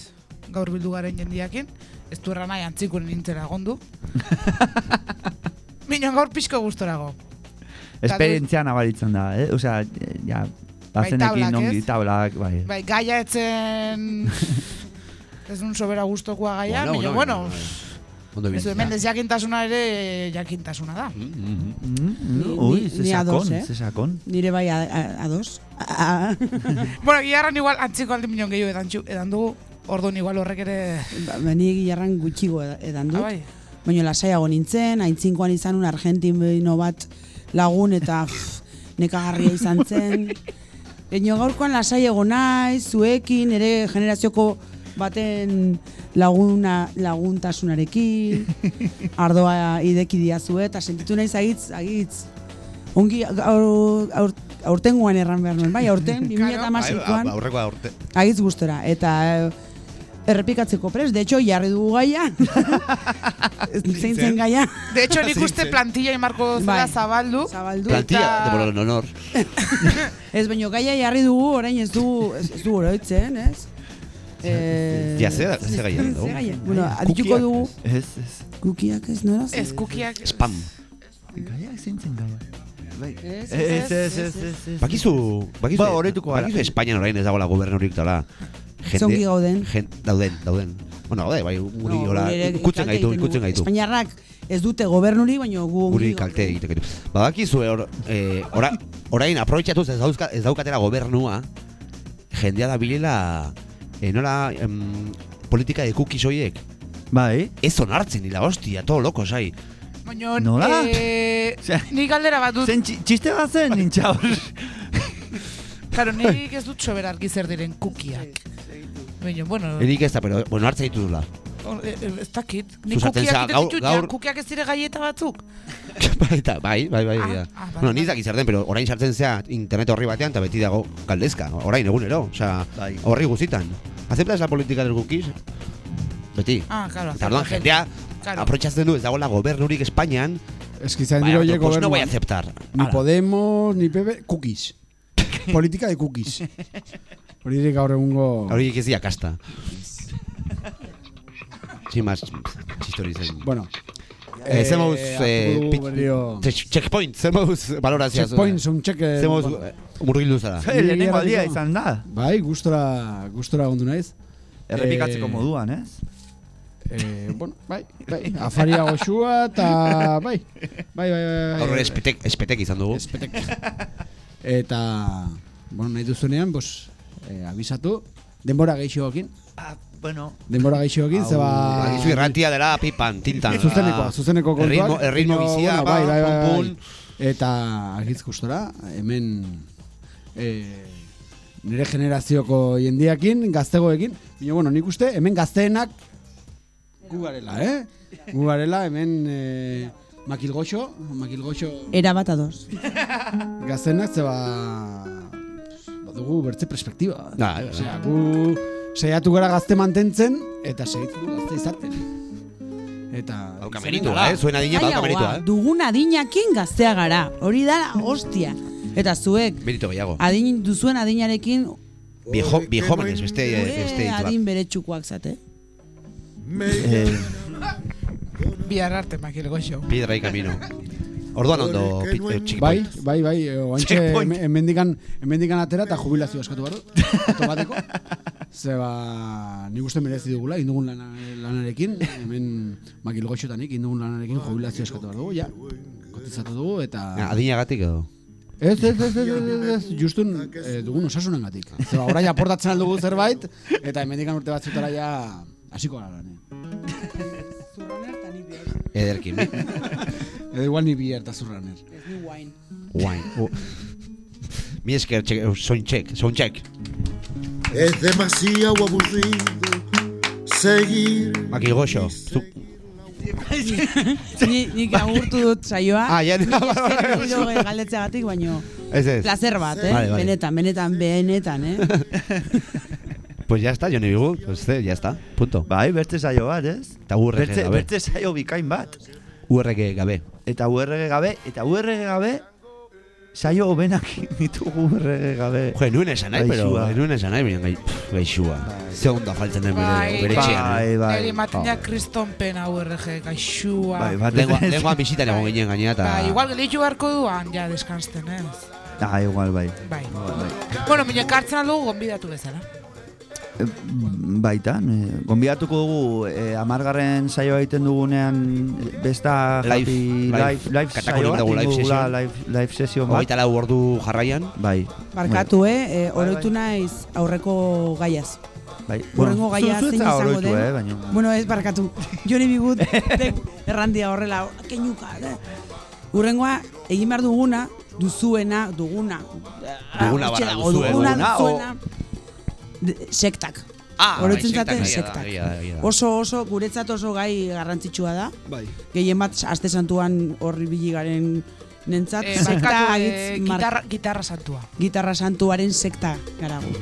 gaur bildu garen jendiakin. Ez du erran nahi antzikunen nintzera egon du. Minon gaur pixko gustorago. Esperientzia nabaritzen da, eh? Osea, ja, bazenekin taulak, ongi ez? taulak, bai. Bai, gaia etzen... ez un sobera gustokoa gaia, Bueno, bueno, bueno, bueno, Ondo Ez du, hemen desjakintasuna ere jakintasuna da. Mm, Ui, ni- ze ni ados, sakon, eh? ze sakon. Nire bai ados. Bueno, gilarran igual antziko aldi minon gehiago edan, edan dugu, orduan igual horrek ere... Ba, ba, ni gilarran gutxigo eda- edan dut. Ah, bai. Baina lasaiago nintzen, aintzinkoan izan un argentino bat lagun eta nekagarria izan zen. Baina gaurkoan lasaiago naiz, zuekin, ere generazioko baten laguna, laguntasunarekin, ardoa ideki diazue, eta sentitu naiz agitz, agitz, ongi aur, aur, aurtengoan erran behar nuen, bai, aurten, 2008an, Aurrekoa urte. Agitz gustora eta eh, errepikatzeko prest, de hecho jarri dugu gaia. Zein zen gaia? De hecho, nik uste plantilla imarko zela Bai. zabaldu. Zabaldu. Plantilla, de bolor honor. Ez baino gaia jarri dugu, orain ez du ez, du oroitzen, ez? Eh, Ja, ze- ze gaia dugu? Bueno, adituko dugu. Ez, ez. Kukiak ez nora? Ez, kukiak... Spam. Gaia ezin zen gaia. Bai. Ez, Ez, ez, ez, ez. Bakizu, bakizu, Ba, horretuko gara. bakizu Espainian orain ez dagoela gobernurik dala. Zongi gauden. Jende, dauden, dauden. Bueno, daude, bai, guri No, hola, guri ere ikutzen gaitu, egiten ikutzen gaitu. Espainiarrak ez dute gobernuri, baino gu Guri kalte egiteko ditu. Badakizu, hor, eh, ora, orain aprobetxatuz ez, dauzka, ez daukatera gobernua, jendea da bilela, eh, nola, em, politika de cookies hoiek. Bai. Ez onartzen, nila hostia, todo loko, sai. Baina, Nola? eh, nik galdera bat dut. Zen txi- txiste bat zen, nintxa hor. Claro, nik ez dut sober argi zer diren kukiak. Baina, bueno... Erik ez da, pero, bueno, hartzen dituzula. o- e- e- Ez dakit. Nik Zuzaten kukiak gaur- ditut, gaur- ja, kukiak ez dire gaieta batzuk. Baita, bai, bai, bai. Ah, ja. ah, bai, bueno, ni dakit zer den, pero orain sartzen zea internet horri batean, eta beti dago galdezka, orain egunero, osea, Bai. horri guzitan. ¿Aceptas la política del cookies? Beti. Ah, claro. Eta orduan jendea Claro. aprotxatzen du ez dagoela gobernurik Espainian. Eskizan Bai, dira pues oiek no gobernuan. voy a aceptar. Ni. Podemos, ni PP, cookies. Política de cookies. Hori dire gaur egungo... Hori ez dira kasta. Sin más, txistori zen. Bueno. Eh, zer moduz, eh, check- checkpoint, zer moduz valorazioa. Checkpoint, un check... eh, Zer moduz eh, murgildu zara. Hey, lehenengo aldia izan da. Bai, gustora, gustora gondu naiz. Errepikatzeko Eh, moduan, ez? Eh, bueno, bai, bai, afaria goxua eta bai, bai, bai, bai. Horre espetek, espetek izan dugu. Espetek. Eta, bueno, nahi duzunean, pues, eh, abisatu, denbora geixoekin, Ah, bueno. denbora geixoekin, zeba... Bakizu irratia dela pipan, tintan. Zuzenekoa, zuzeneko kontuak. Erritmo, bizia, bueno, bai, bai, bai, bai. Eta agitz gustora, hemen eh, nire generazioko jendiakin, gaztegoekin, baina, bueno, nik uste, hemen gazteenak gu garela, eh? Gu garela, hemen eh, makilgoxo, makilgoxo Era bat ados. gazteenak zeba badugu bertze perspektiba. Da, bai, bai. Osea, gu saiatu gara gazte mantentzen eta segitu du gazte izaten. Eta Dauka meritua, eh? Zuen adina badauka meritua, eh? Dugun adinakin gaztea gara. Hori da hostia. Eta zuek Merito gehiago. adin duzuen adinarekin Viejo, viejomenes, beste, gure beste adin beretsukoak zate. Eh, Bihar arte makil goxo. Piedra y camino. Orduan ondo, eh, Bai, bai, bai, eh, oantxe hemendikan hemendikan atera eta jubilazio eskatu behar dut. Automatiko. Zeba, nik uste merezi dugula, indugun lana, lanarekin, hemen makil goxotanik, indugun lanarekin jubilazio eskatu behar dugu, ja, kotizatu dugu, eta... Ja, Adinagatik edo. Ez, ez, ez, ez, ez, ez, ez, justun eh, dugun osasunengatik. Zeba, orain aportatzen aldugu zerbait, eta hemendikan urte batzutara ja hasiko gara lan. Ederkin. Edo igual ni bier eta zurraner. Ez ni wine. Wine. Oh. Mi esker, check, soin check, soin check. Es demasiado aburrido seguir. Maki goxo. Zu... Ni, nik agurtu dut saioa. Ah, ja, esker giro galdetzeagatik, baino Ez, ez. placer bat, eh? Vale, vale. Benetan, benetan, benetan, eh? Pues ya está, Joni Bigu, pues eh, ya está, punto. Bai, beste saio bat, ez? Eta URG Beste, gabe. beste saio bikain bat. URG gabe. Eta URG gabe, eta URG gabe, saio hobenak ditugu URG gabe. Jo, nuen esan nahi, pero Gaixua. nuen esan nahi, baina gai, gaixua. Ze ondo faltzen den bere, Bai, bere etxean. eh? Bai, bai. Neri matina kriston pena URG, gaixua. Bai, bat Lengua, lengua bisitan egon ginen gainera, eta... Ba, igual gelitxu beharko duan, ja, deskansten, ez? Ah, igual, bai. Bai. Bai. Bueno, mine kartzen aldugu gonbidatu bezala. Baitan, e, gonbidatuko dugu e, amargarren saioa egiten dugunean e, besta Live, happy live. live, saioa dugu live session. live, live session bat. Hogeita lau ordu jarraian. Bai. Barkatu, eh? eh Bai, oroitu naiz aurreko gaiaz. Bai. Urrengo gaia zein izango oroitu, den. Eh, baina... Bueno, ez barkatu. Joni Bigut errandia horrela, keinuka. Eh? Urrengoa, egin behar duguna, duzuena, duguna. Duguna barra, dago, duzue, Duguna, duguna, o- duzuena. de- Sektak. Ah, Oroitzen bai, sektak, sektak. egia da, egia da. Oso oso guretzat oso gai garrantzitsua da. Bai. Gehien bat aste santuan horri bili garen nentzat Eh, sekta eh, agitz mar- gitarra, gitarra santua. gitarra santuaren sekta garagu.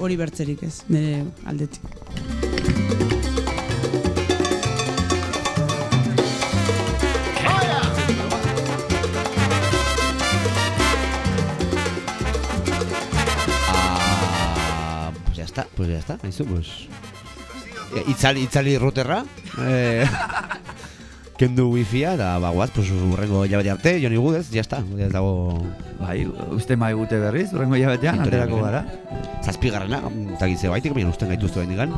Hori bertzerik ez, nire aldetik. Está, pues ya está, aizu, pues... Itzali, itzali routerra, eh, kendu wifia, eta bagoaz, pues urrengo jabete arte, Joni Gudez, ya está, ya dago... Bai, uste mai gute berriz, urrengo jabetean, aterako gara. Zazpigarrena, eta gitze baitik, baina usten gaituztu behin digan.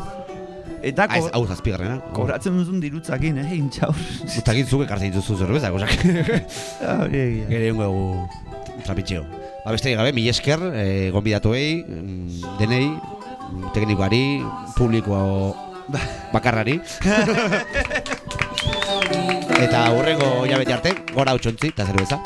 Eta Ah, ko- hau zazpigarrena. kobratzen duzun dirutzakin, eh, intxaur. Usta gintzuk ekartzen dituzu zerbezak, osak. Hori egia. Gere jongo egu trapitxeo. Ba, beste gabe, mi esker, eh, gonbidatuei, mm, denei, teknikoari, publiko bakarrari. eta hurrengo jabete arte, gora hau txontzi, eta zerbeza.